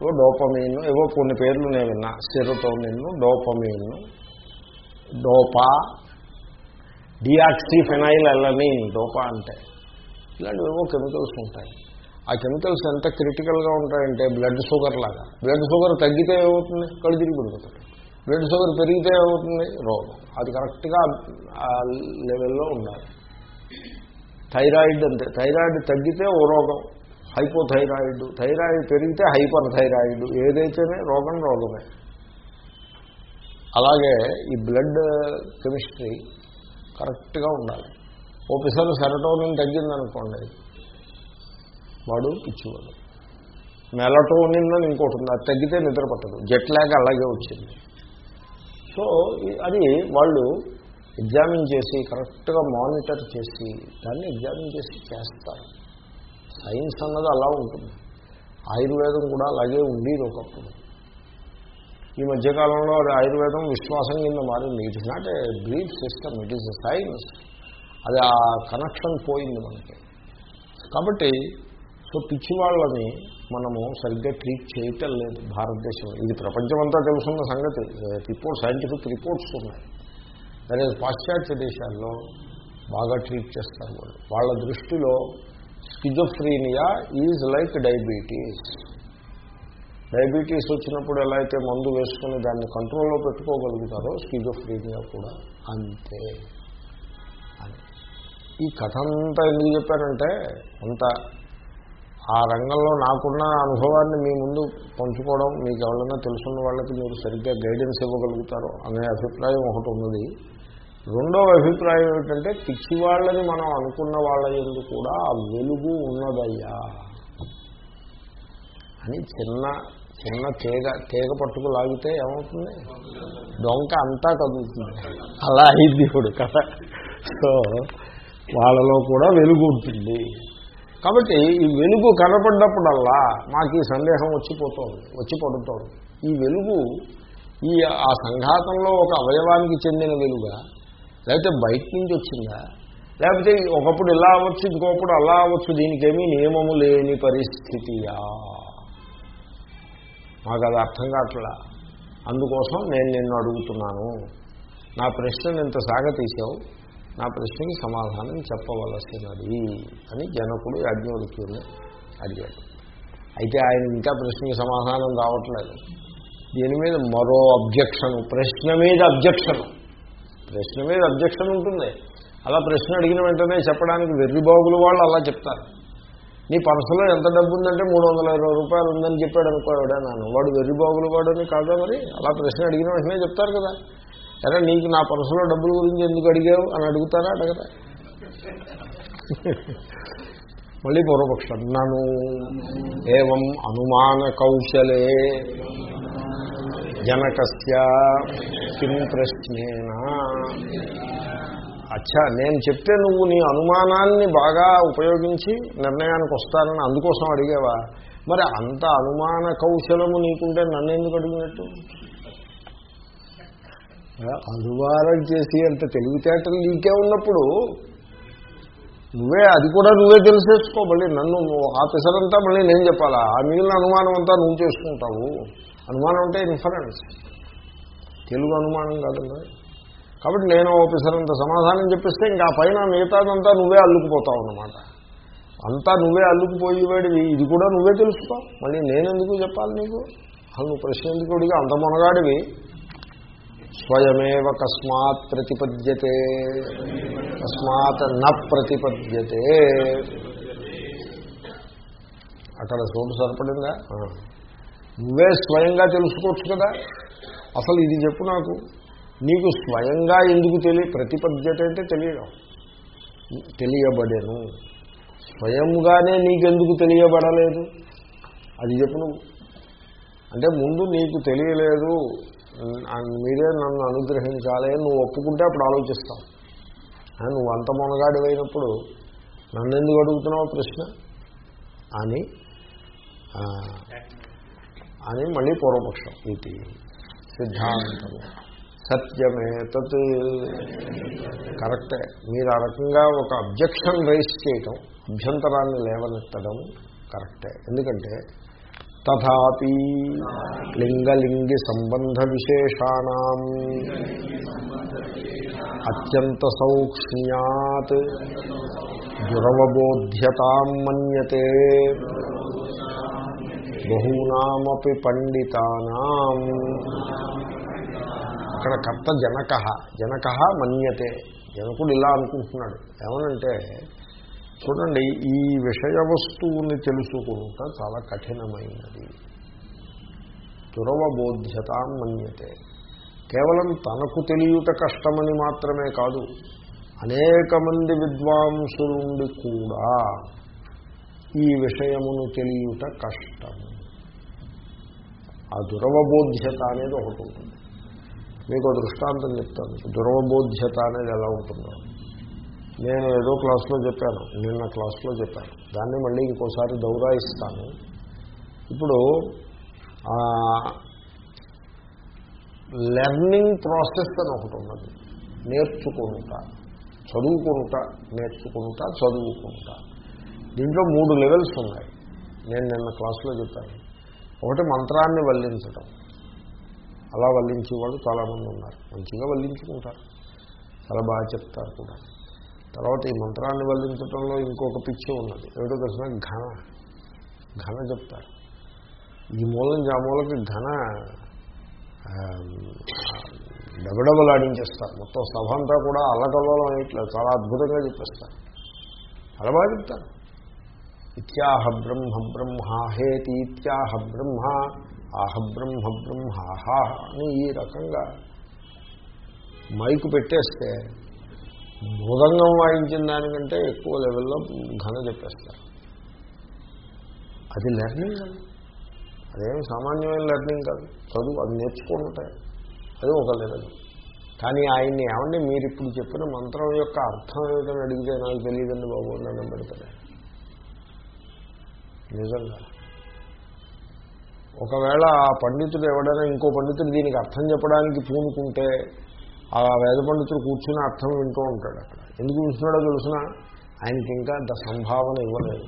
ఏవో డోపమీన్ ఏవో కొన్ని పేర్లు నేను విన్నా. Serotonin dopamine dopa deoxy phenyl alanine dopa అంటే. ఇలాంటివి ఏవో కెమికల్స్ ఉంటాయి. ఆ కెమికల్స్ ఎంత క్రిటికల్గా ఉంటాయంటే బ్లడ్ షుగర్ లాగా. బ్లడ్ షుగర్ తగ్గితే ఏమవుతుంది? కళ్ళు తిరిగి పడిపోతాడు బ్లడ్ షుగర్ పెరిగితే ఏమవుతుంది? రోగం. అది కరెక్ట్గా ఆ లెవెల్లో ఉండాలి. థైరాయిడ్ అంతే. థైరాయిడ్ తగ్గితే ఓ రోగం. హైపోథైరాయిడ్. థైరాయిడ్ పెరిగితే హైపర్ థైరాయిడ్ ఏదైతేనే రోగం రోగమే. అలాగే ఈ బ్లడ్ కెమిస్ట్రీ కరెక్ట్గా ఉండాలి. ఓపిసలు సెరటోనిన్ తగ్గిందనుకోండి వాడు పిచ్చివాడు. మెలటోనిన్ అని ఇంకోటి ఉంది. అది తగ్గితే నిద్ర పట్టదు. జెట్ అలాగే వచ్చింది. సో అది వాళ్ళు ఎగ్జామిన్ చేసి కరెక్ట్గా మానిటర్ చేసి దాన్ని ఎగ్జామిన్ చేసి చేస్తారు. సైన్స్ అన్నది అలా ఉంటుంది. ఆయుర్వేదం కూడా అలాగే ఉండేది ఒకప్పుడు. ఈ మధ్యకాలంలో అది ఆయుర్వేదం విశ్వాసం కింద మారింది. It is not a brief system it is a science అది ఆ కనెక్షన్ పోయింది మనకి. కాబట్టి సో పిచ్చి వాళ్ళని మనము సరిగ్గా ట్రీట్ చేయటం లేదు భారతదేశం ఇది ప్రపంచమంతా తెలుసున్న సంగతి. రిపోర్ట్ సైంటిఫిక్ రిపోర్ట్స్ ఉన్నాయి. అదే పాశ్చాత్య దేశాల్లో బాగా ట్రీట్ చేస్తారు వాళ్ళు. వాళ్ళ దృష్టిలో schizophrenia is like diabetes diabetes వచ్చినప్పుడు ఎలా అయితే మందు వేసుకుని దాన్ని కంట్రోల్లో పెట్టుకోగలుగుతారో స్కిజోఫ్రీనియా కూడా అంతే. అని. ఈ కథ అంతా ఎందుకు చెప్పారంటే అంత ఆ రంగంలో నాకున్న అనుభవాన్ని మీ ముందు పంచుకోవడం మీకు ఎవరైనా తెలుసున్న వాళ్ళకి మీరు సరిగ్గా గైడెన్స్ ఇవ్వగలుగుతారు అనే అభిప్రాయం ఒకటి ఉన్నది. రెండవ అభిప్రాయం ఏమిటంటే పిచ్చి వాళ్ళని మనం అనుకున్న వాళ్ళ ఎందు కూడా ఆ వెలుగు ఉన్నదయ్యా అని చిన్న చిన్న తీగ తీగ పట్టుకు లాగితే ఏమవుతుంది? దొంక అంతా కదులుతుంది. అలా అయింది ఇప్పుడు కదా సో వాళ్ళలో కూడా వెలుగు ఉంటుంది. కాబట్టి ఈ వెలుగు కనపడ్డప్పుడల్లా మాకు ఈ సందేహం వచ్చిపోతుంది వచ్చి పడుతోంది ఈ వెలుగు ఈ ఆ సంఘాతంలో ఒక అవయవానికి చెందిన వెలుగా లేకపోతే బయట నుంచి వచ్చిందా? లేకపోతే ఒకప్పుడు ఇలా అవ్వచ్చు ఇంకొకప్పుడు అలా అవ్వచ్చు దీనికేమీ నియమము లేని పరిస్థితియా? మాకు అది అర్థం కావట్లా? అందుకోసం నేను నిన్ను అడుగుతున్నాను. నా ప్రశ్నను ఇంత సాగతీసావు నా ప్రశ్నకి సమాధానం చెప్పవలసినది అని జనకుడు యాజ్ఞవల్క్యుని అడిగాడు. అయితే ఆయన ఇంకా ప్రశ్నకి సమాధానం రావట్లేదు. దీని మీద మరో అబ్జెక్షన్ ప్రశ్న మీద అబ్జెక్షన్. ప్రశ్న మీద అబ్జెక్షన్ ఉంటుంది. అలా ప్రశ్న అడిగిన వెంటనే చెప్పడానికి వెర్రిబాగులు వాళ్ళు అలా చెప్తారు. నీ పర్సులో ఎంత డబ్బు ఉందంటే మూడు వందల ఇరవై రూపాయలు ఉందని చెప్పాడు అనుకోవాడా నాన్న వాడు వెర్రిబాగులు వాడని కాదా మరి? అలా ప్రశ్న అడిగిన వెంటనే చెప్తారు కదా. అరే నీకు నా పర్సులో డబ్బుల గురించి ఎందుకు అడిగావు అని అడుగుతారా? అడగరా? మళ్ళీ పూర్వపక్షం. నను ఏవం అనుమాన కౌశలే జనకస్య కిం ప్రశ్నేనా? అచ్చా నేను చెప్తే నువ్వు నీ అనుమానాన్ని బాగా ఉపయోగించి నిర్ణయానికి వస్తానని అందుకోసం అడిగేవా? మరి అంత అనుమాన కౌశలము నీకుంటే నన్ను ఎందుకు అడిగినట్టు? అనుమానం చేసి అంత తెలివితేటలు నీకే ఉన్నప్పుడు నువ్వే అది కూడా నువ్వే తెలిసేసుకో. మళ్ళీ నన్ను ఆఫీసర్ అంతా మళ్ళీ నేను చెప్పాలా? ఆ మిగిలిన అనుమానం అంతా నువ్వు చేసుకుంటావు. అనుమానం అంటే ఇన్ఫరెన్స్ తెలుగు అనుమానం కాదండి కాబట్టి నేను ఆఫీసర్ అంత సమాధానం చెప్పిస్తే ఇంకా పైన మిగతాదంతా నువ్వే అల్లుకుపోతావు అన్నమాట. అంతా నువ్వే అల్లుకుపోయేవాడివి. ఇది కూడా నువ్వే తెలుసుకో. మళ్ళీ నేనెందుకు చెప్పాలి నీకు? అసలు నువ్వు ప్రశ్న ఎందుకు అడిగి అంత మునగాడివి. స్వయమేవ కస్మాత్ ప్రతిపద్యతే. కస్మాత్ న ప్రతిపద్యతే. అక్కడ చోటు సరిపడిందా? నువ్వే స్వయంగా తెలుసుకోవచ్చు కదా. అసలు ఇది చెప్పు నాకు. నీకు స్వయంగా ఎందుకు తెలియ ప్రతిపద్యత అంటే తెలియడం. తెలియబడేను. స్వయంగానే నీకెందుకు తెలియబడలేదు? అది చెప్పు నువ్వు. అంటే ముందు నీకు తెలియలేదు. మీరే నన్ను అనుగ్రహించాలి నువ్వు ఒప్పుకుంటే అప్పుడు ఆలోచిస్తావు. నువ్వు అంత మొనగాడి అయినప్పుడు నన్ను ఎందుకు అడుగుతున్నావు ప్రశ్న? అని అని మళ్ళీ పూర్వపక్షం ఇది సిద్ధాంతము సత్యమే తత్. కరెక్టే. మీరు ఆ రకంగా ఒక అబ్జెక్షన్ రైస్ చేయటం అభ్యంతరాన్ని లేవనెత్తడం కరెక్టే. ఎందుకంటే తథాపి లింగలింగి సంబంధ విశేషాణం అత్యంత సౌక్ష్మ్యాత్ దురవబోధ్యతాం మన్యతే బహూనామపి పండితానాం. అక్కడ కర్త జనక జనక మన్యతే. జనకుడు ఇలా అనుకుంటున్నాడు. ఏమనంటే చూడండి ఈ విషయ వస్తువుని తెలుసుకుంట చాలా కఠినమైనది. దురవబోధ్యత మన్యతే. కేవలం తనకు తెలియట కష్టమని మాత్రమే కాదు అనేక మంది విద్వాంసులుండి కూడా ఈ విషయమును తెలియట కష్టము ఆ దురవబోధ్యత అనేది ఒకటి ఉంటుంది. మీకు దృష్టాంతం చెప్తాను. దురవబోధ్యత అనేది ఎలా ఉంటుందో. నేను ఏదో క్లాస్లో చెప్పాను నిన్న క్లాస్లో చెప్పాను. దాన్ని మళ్ళీ ఇంకోసారి దౌరాయిస్తాను ఇప్పుడు లెర్నింగ్ ప్రాసెస్ అని ఒకటి ఉన్నది. నేర్చుకుంటా చదువుకుంటా నేర్చుకుంటా చదువుకుంటా దీంట్లో మూడు లెవెల్స్ ఉన్నాయి. నేను నిన్న క్లాస్లో చెప్పాను. ఒకటి మంత్రాన్ని వల్లించడం అలా వల్లించే వాళ్ళు చాలామంది ఉన్నారు. మంచిగా వల్లించుకుంటారు. చాలా బాగా చెప్తారు కూడా. తర్వాత ఈ మంత్రాన్ని వల్లించటంలో ఇంకొక పిచ్చి ఉన్నది. ఏమిటో తెలిసిన ఘన. ఘన చెప్తారు. ఈ మూల నుంచి ఆ మూలకి ఘన డబడబలాడించేస్తారు మొత్తం సభ అంతా కూడా అల్లకల్లోలం ఇట్లా చాలా అద్భుతంగా చెప్పేస్తారు. చాలా బాగా చెప్తారు. ఇత్యాహ బ్రహ్మ బ్రహ్మాహేతి ఇత్యాహ బ్రహ్మ ఆహ బ్రహ్మ బ్రహ్మాహ అని ఈ రకంగా మైకు పెట్టేస్తే మృదంగం వాయించిన దానికంటే ఎక్కువ లెవెల్లో ఘన చెప్పేస్తారు. అది లెర్నింగ్ అది అదేమి సామాన్యమైన లెర్నింగ్ కాదు. చదువు అది నేర్చుకుంటాయి అది ఒక లెవెల్ కానీ ఆయన్ని ఏమండి? మీరు ఇప్పుడు చెప్పిన మంత్రం యొక్క అర్థం ఏమిటని అడిగితే నాకు తెలియదండి బాబు నన్ను పెడతాడు నిజంగా. ఒకవేళ ఆ పండితుడు ఎవడైనా ఇంకో పండితుడు దీనికి అర్థం చెప్పడానికి పూనుకుంటే ఆ వేద పండితుడు కూర్చుని అర్థం వింటూ ఉంటాడు. అక్కడ ఎందుకు వింటున్నాడో తెలుసిన? ఆయనకి ఇంకా అంత సంభావన ఇవ్వలేదు.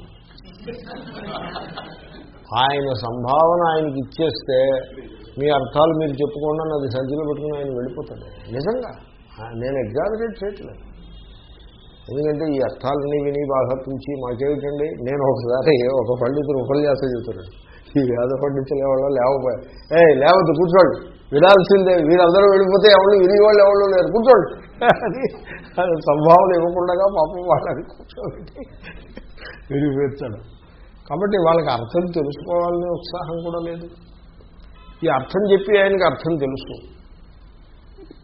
ఆయన సంభావన ఆయనకి ఇచ్చేస్తే మీ అర్థాలు మీరు చెప్పుకోండి అది సంచిలో పెట్టుకుని ఆయన వెళ్ళిపోతాడు. నిజంగా. నేను ఎగ్జామినేట్ చేయట్లేదు. ఎందుకంటే ఈ అర్థాలన్నీ విని బాగా మాకేమిటండి? నేను ఒకసారి ఒక పండితుడు ఉపన్యాసం చెబుతున్నాడు. ఈ వేద పండితులు ఎవరో లేవపోయా ఏ లేవద్దు కూర్చోండి. వినాల్సిందే. వీరందరూ వెళ్ళిపోతే ఎవరు వినేవాళ్ళు ఎవరు లేరు. కూర్చోండి. అది అది సంభావన ఇవ్వకుండా పాపం వాళ్ళని కూర్చోబెట్టి వినిపించడం కాబట్టి వాళ్ళకి అర్థం తెలుసుకోవాలనే ఉత్సాహం కూడా లేదు. ఈ అర్థం చెప్పి ఆయనకి అర్థం తెలుసు.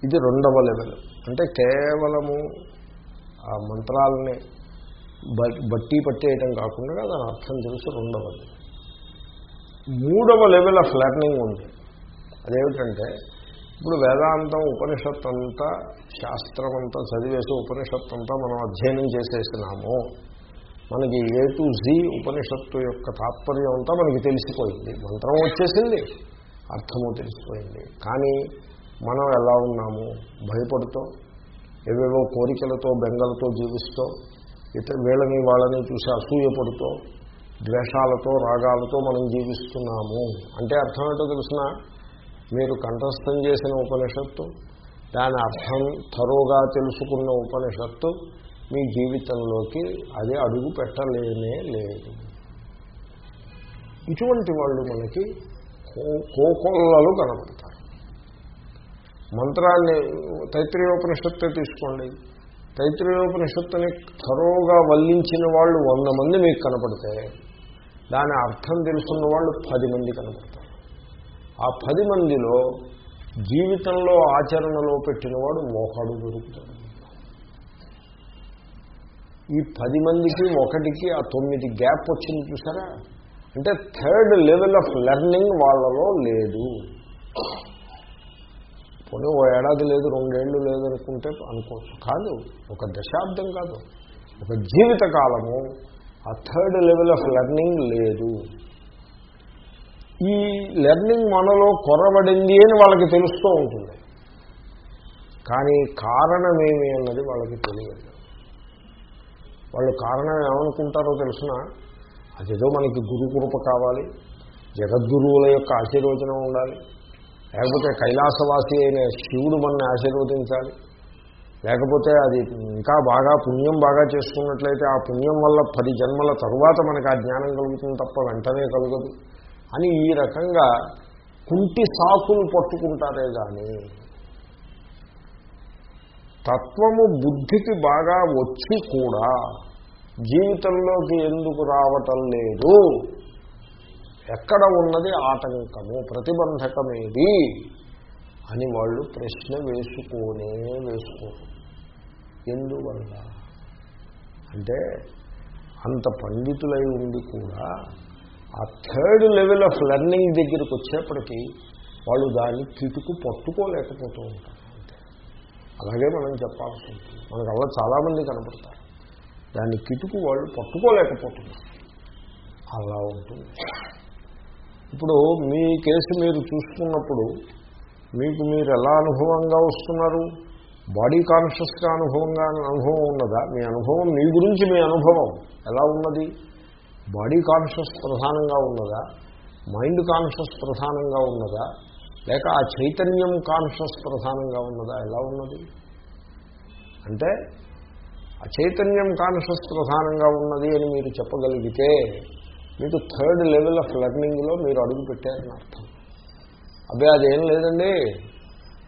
ఇది రెండవ లెవెల్. అంటే కేవలము ఆ మంత్రాలని బట్టి పట్టేయటం కాకుండా దాని అర్థం తెలుసు రెండవది మూడవ లెవెల్ ఆఫ్ లెర్నింగ్ ఉంది. అదేమిటంటే ఇప్పుడు వేదాంతం ఉపనిషత్ అంతా శాస్త్రం అంతా చదివేసి ఉపనిషత్ అంతా మనం అధ్యయనం చేసేసినాము మనకి ఏ టు జీ ఉపనిషత్తు యొక్క తాత్పర్యం అంతా మనకి తెలిసిపోయింది. మంత్రం వచ్చేసింది అర్థము తెలిసిపోయింది. కానీ మనం ఎలా ఉన్నాము? భయపడుతూ ఏవేవో కోరికలతో బెంగలతో జీవిస్తూ ఇతర వీళ్ళని వాళ్ళని చూసి అసూయపడుతూ ద్వేషాలతో రాగాలతో మనం జీవిస్తున్నాము. అంటే అర్థం ఏంటో తెలిసిన? మీరు కంఠస్థం చేసిన ఉపనిషత్తు దాని అర్థం తరోగా తెలుసుకున్న ఉపనిషత్తు మీ జీవితంలోకి అది అడుగు పెట్టలేనే లేదు. ఇటువంటి వాళ్ళు మనకి కోకొల్లలు కనపడతారు. మంత్రాన్ని తైత్రీయోపనిషత్తు తీసుకోండి. తైత్రీయోపనిషత్తుని తరోగా వల్లించిన వాళ్ళు వంద మంది మీకు కనపడితే దాని అర్థం తెలుసున్న వాళ్ళు పది మంది కనపడతారు. ఆ పది మందిలో జీవితంలో ఆచరణలో పెట్టినవాడు ఒకడు దొరుకుతాడు. ఈ పది మందికి ఒకటికి ఆ తొమ్మిది గ్యాప్ వచ్చింది చూసారా? అంటే థర్డ్ లెవెల్ ఆఫ్ లెర్నింగ్ వాళ్ళలో లేదు. పోనీ ఓ ఏడాది లేదు రెండేళ్ళు లేదు అనుకుంటే అనుకోవచ్చు. కాదు ఒక దశాబ్దం కాదు ఒక జీవిత కాలము ఆ థర్డ్ లెవెల్ ఆఫ్ లెర్నింగ్ లేదు. ఈ లెర్నింగ్ మనలో కొరబడింది అని వాళ్ళకి తెలుస్తూ ఉంటుంది. కానీ కారణమేమి అన్నది వాళ్ళకి తెలియదు. వాళ్ళు కారణం ఏమనుకుంటారో తెలిసిన అదేదో మనకి గురుకృప కావాలి జగద్గురువుల యొక్క ఆశీర్వచనం ఉండాలి లేకపోతే కైలాసవాసి అయిన శివుడు మనల్ని ఆశీర్వదించాలి లేకపోతే అది ఇంకా బాగా పుణ్యం బాగా చేసుకున్నట్లయితే ఆ పుణ్యం వల్ల పది జన్మల తరువాత మనకు ఆ జ్ఞానం కలుగుతుంది తప్ప వెంటనే కలగదు. అని ఈ రకంగా కుంటి సాకులు పట్టుకుంటారే కానీ తత్వము బుద్ధికి బాగా వచ్చి కూడా జీవితంలోకి ఎందుకు రావటం లేదు? ఎక్కడ ఉన్నది ఆటంకము ప్రతిబంధకమేది? అని వాళ్ళు ప్రశ్న వేసుకోనే వేసుకోరు. ఎందువల్ల? అంటే అంత పండితులై ఉండి కూడా ఆ థర్డ్ లెవెల్ ఆఫ్ లెర్నింగ్ దగ్గరికి వచ్చేప్పటికీ వాళ్ళు దాన్ని కిటుకు పట్టుకోలేకపోతూ ఉంటారు. అలాగే మనం చెప్పాల్సి ఉంటుంది. మనకు అలా చాలామంది కనపడతారు. దాన్ని కిటుకు వాళ్ళు పట్టుకోలేకపోతున్నారు. అలా ఉంటుంది. ఇప్పుడు మీ కేసు మీరు చూసుకున్నప్పుడు మీకు మీరు ఎలా అనుభవంగా వస్తున్నారు? బాడీ కాన్షియస్గా అనుభవంగా అనుభవం ఉన్నదా? మీ అనుభవం మీ గురించి మీ అనుభవం ఎలా ఉన్నది? బాడీ కాన్షియస్ ప్రధానంగా ఉన్నదా? మైండ్ కాన్షియస్ ప్రధానంగా ఉన్నదా? లేక ఆ చైతన్యం కాన్షియస్ ప్రధానంగా ఉన్నదా? ఎలా ఉన్నది? అంటే ఆ చైతన్యం కాన్షియస్ ప్రధానంగా ఉన్నది అని మీరు చెప్పగలిగితే మీకు థర్డ్ లెవెల్ ఆఫ్ లెర్నింగ్లో మీరు అడుగు పెట్టారని అర్థం. అబ్బే అదేం లేదండి.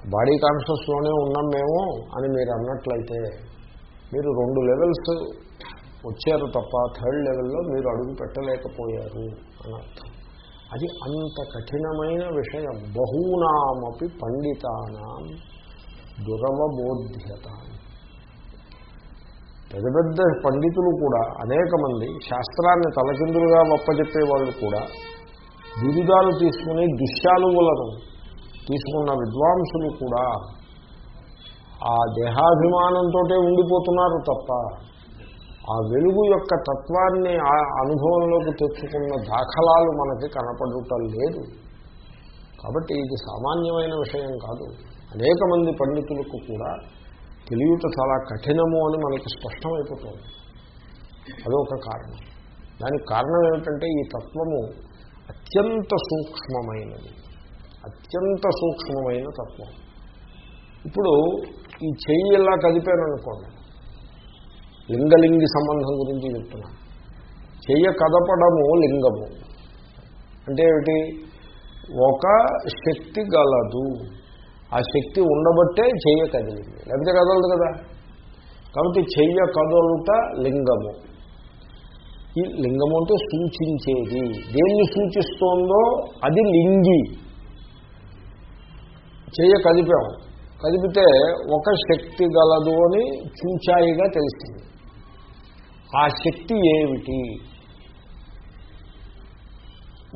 బాడీ కాన్షియస్లోనే ఉన్నాం మేము అని మీరు అన్నట్లయితే మీరు రెండు లెవెల్స్ వచ్చారు తప్ప థర్డ్ లెవెల్లో మీరు అడుగు పెట్టలేకపోయారు అని అర్థం. అది అంత కఠినమైన విషయం. బహూనామపి పండితానాం దురవబోధ్యత. పెద్ద పెద్ద పండితులు కూడా అనేక మంది శాస్త్రాన్ని తలకిందులుగా ఒప్పచెప్పే వాళ్ళు కూడా బిరుదాలు తీసుకుని దుశ్శాలువులను తీసుకున్న విద్వాంసులు కూడా ఆ దేహాభిమానంతో ఉండిపోతున్నారు తప్ప ఆ వెలుగు యొక్క తత్వాన్ని ఆ అనుభవంలోకి తెచ్చుకున్న దాఖలాలు మనకి కనపడటం లేదు. కాబట్టి ఇది సామాన్యమైన విషయం కాదు. అనేక మంది పండితులకు కూడా తెలియట చాలా కఠినము అని మనకి స్పష్టమైపోతుంది. అదొక కారణం. దానికి కారణం ఏమిటంటే ఈ తత్వము అత్యంత సూక్ష్మమైనది. అత్యంత సూక్ష్మమైన తత్వం. ఇప్పుడు ఈ చెయ్యి ఇలా కదిపాననుకోండి. లింగలింగి సంబంధం గురించి చెప్తున్నా. చెయ్య కదపడము లింగము. అంటే ఏమిటి? ఒక శక్తి గలదు. ఆ శక్తి ఉండబట్టే చెయ్య కదిలింది. లేకపోతే కదలదు కదా? కాబట్టి చెయ్య కదలుట లింగము. ఈ లింగము అంటే సూచించేది. దేన్ని సూచిస్తోందో అది లింగి. చెయ్య కదిపాం కదిపితే ఒక శక్తి గలదు అని చూచాయిగా తెలిసింది. ఆ శక్తి ఏమిటి?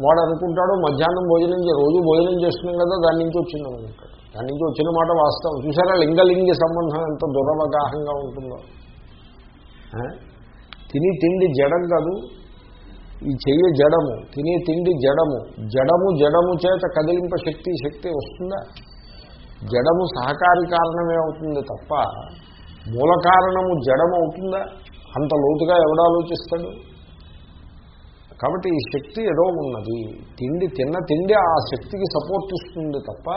వాడు అనుకుంటాడు మధ్యాహ్నం భోజనం రోజు భోజనం చేస్తున్నాం కదా దాని నుంచి వచ్చింది అనుకుంటాడు. దాని నుంచి వచ్చిన మాట వాస్తవం. చూసారా లింగలింగి సంబంధం ఎంత దురవగాహంగా ఉంటుందో? తిని తిండి జడం కాదు ఈ చెయ్యి జడము తిని తిండి జడము. జడము జడము చేత కదిలింప శక్తి శక్తి వస్తుందా? జడము సహకారి కారణమే అవుతుంది తప్ప మూల కారణము జడము అవుతుందా? అంత లోతుగా ఎవడు ఆలోచిస్తాడు? కాబట్టి ఈ శక్తి ఏదో ఉన్నది. తిండి తిన్న తిండి ఆ శక్తికి సపోర్ట్ ఇస్తుంది తప్ప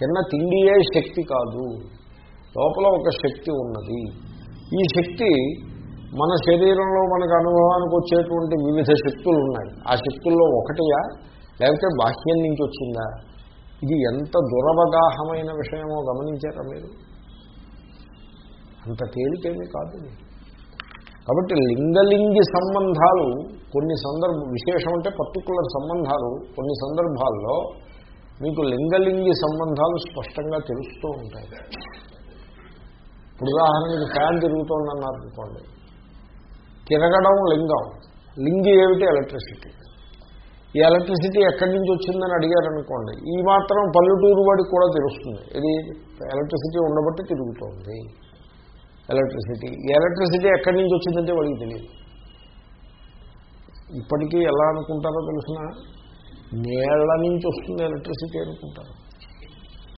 తిన్న తిండియే శక్తి కాదు. లోపల ఒక శక్తి ఉన్నది. ఈ శక్తి మన శరీరంలో మనకు అనుభవానికి వచ్చేటువంటి వివిధ శక్తులు ఉన్నాయి ఆ శక్తుల్లో ఒకటియా? లేకపోతే బాహ్యం నుంచి వచ్చిందా? ఇది ఎంత దురవగాహమైన విషయమో గమనించారా మీరు? అంత తేలికేమీ కాదు కాబట్టి లింగలింగి సంబంధాలు కొన్ని సందర్భ విశేషం అంటే పర్టికులర్ సంబంధాలు కొన్ని సందర్భాల్లో మీకు లింగలింగి సంబంధాలు స్పష్టంగా తెలుస్తూ ఉంటాయి. ఇప్పుడు ఉదాహరణకి ఫ్యాన్ తిరుగుతోందన్నారు అనుకోండి. తిరగడం లింగం. లింగి ఏమిటి? ఎలక్ట్రిసిటీ. ఈ ఎలక్ట్రిసిటీ ఎక్కడి నుంచి వచ్చిందని అడిగారు అనుకోండి ఈ మాత్రం పల్లెటూరు వాడికి కూడా తెలుస్తుంది. ఇది ఎలక్ట్రిసిటీ ఉండబట్టి తిరుగుతోంది. ఎలక్ట్రిసిటీ. ఈ ఎలక్ట్రిసిటీ ఎక్కడి నుంచి వచ్చిందంటే వాడికి తెలియదు. ఇప్పటికీ ఎలా అనుకుంటారో తెలిసిన నీళ్ళ నుంచి వస్తుంది ఎలక్ట్రిసిటీ అనుకుంటారు.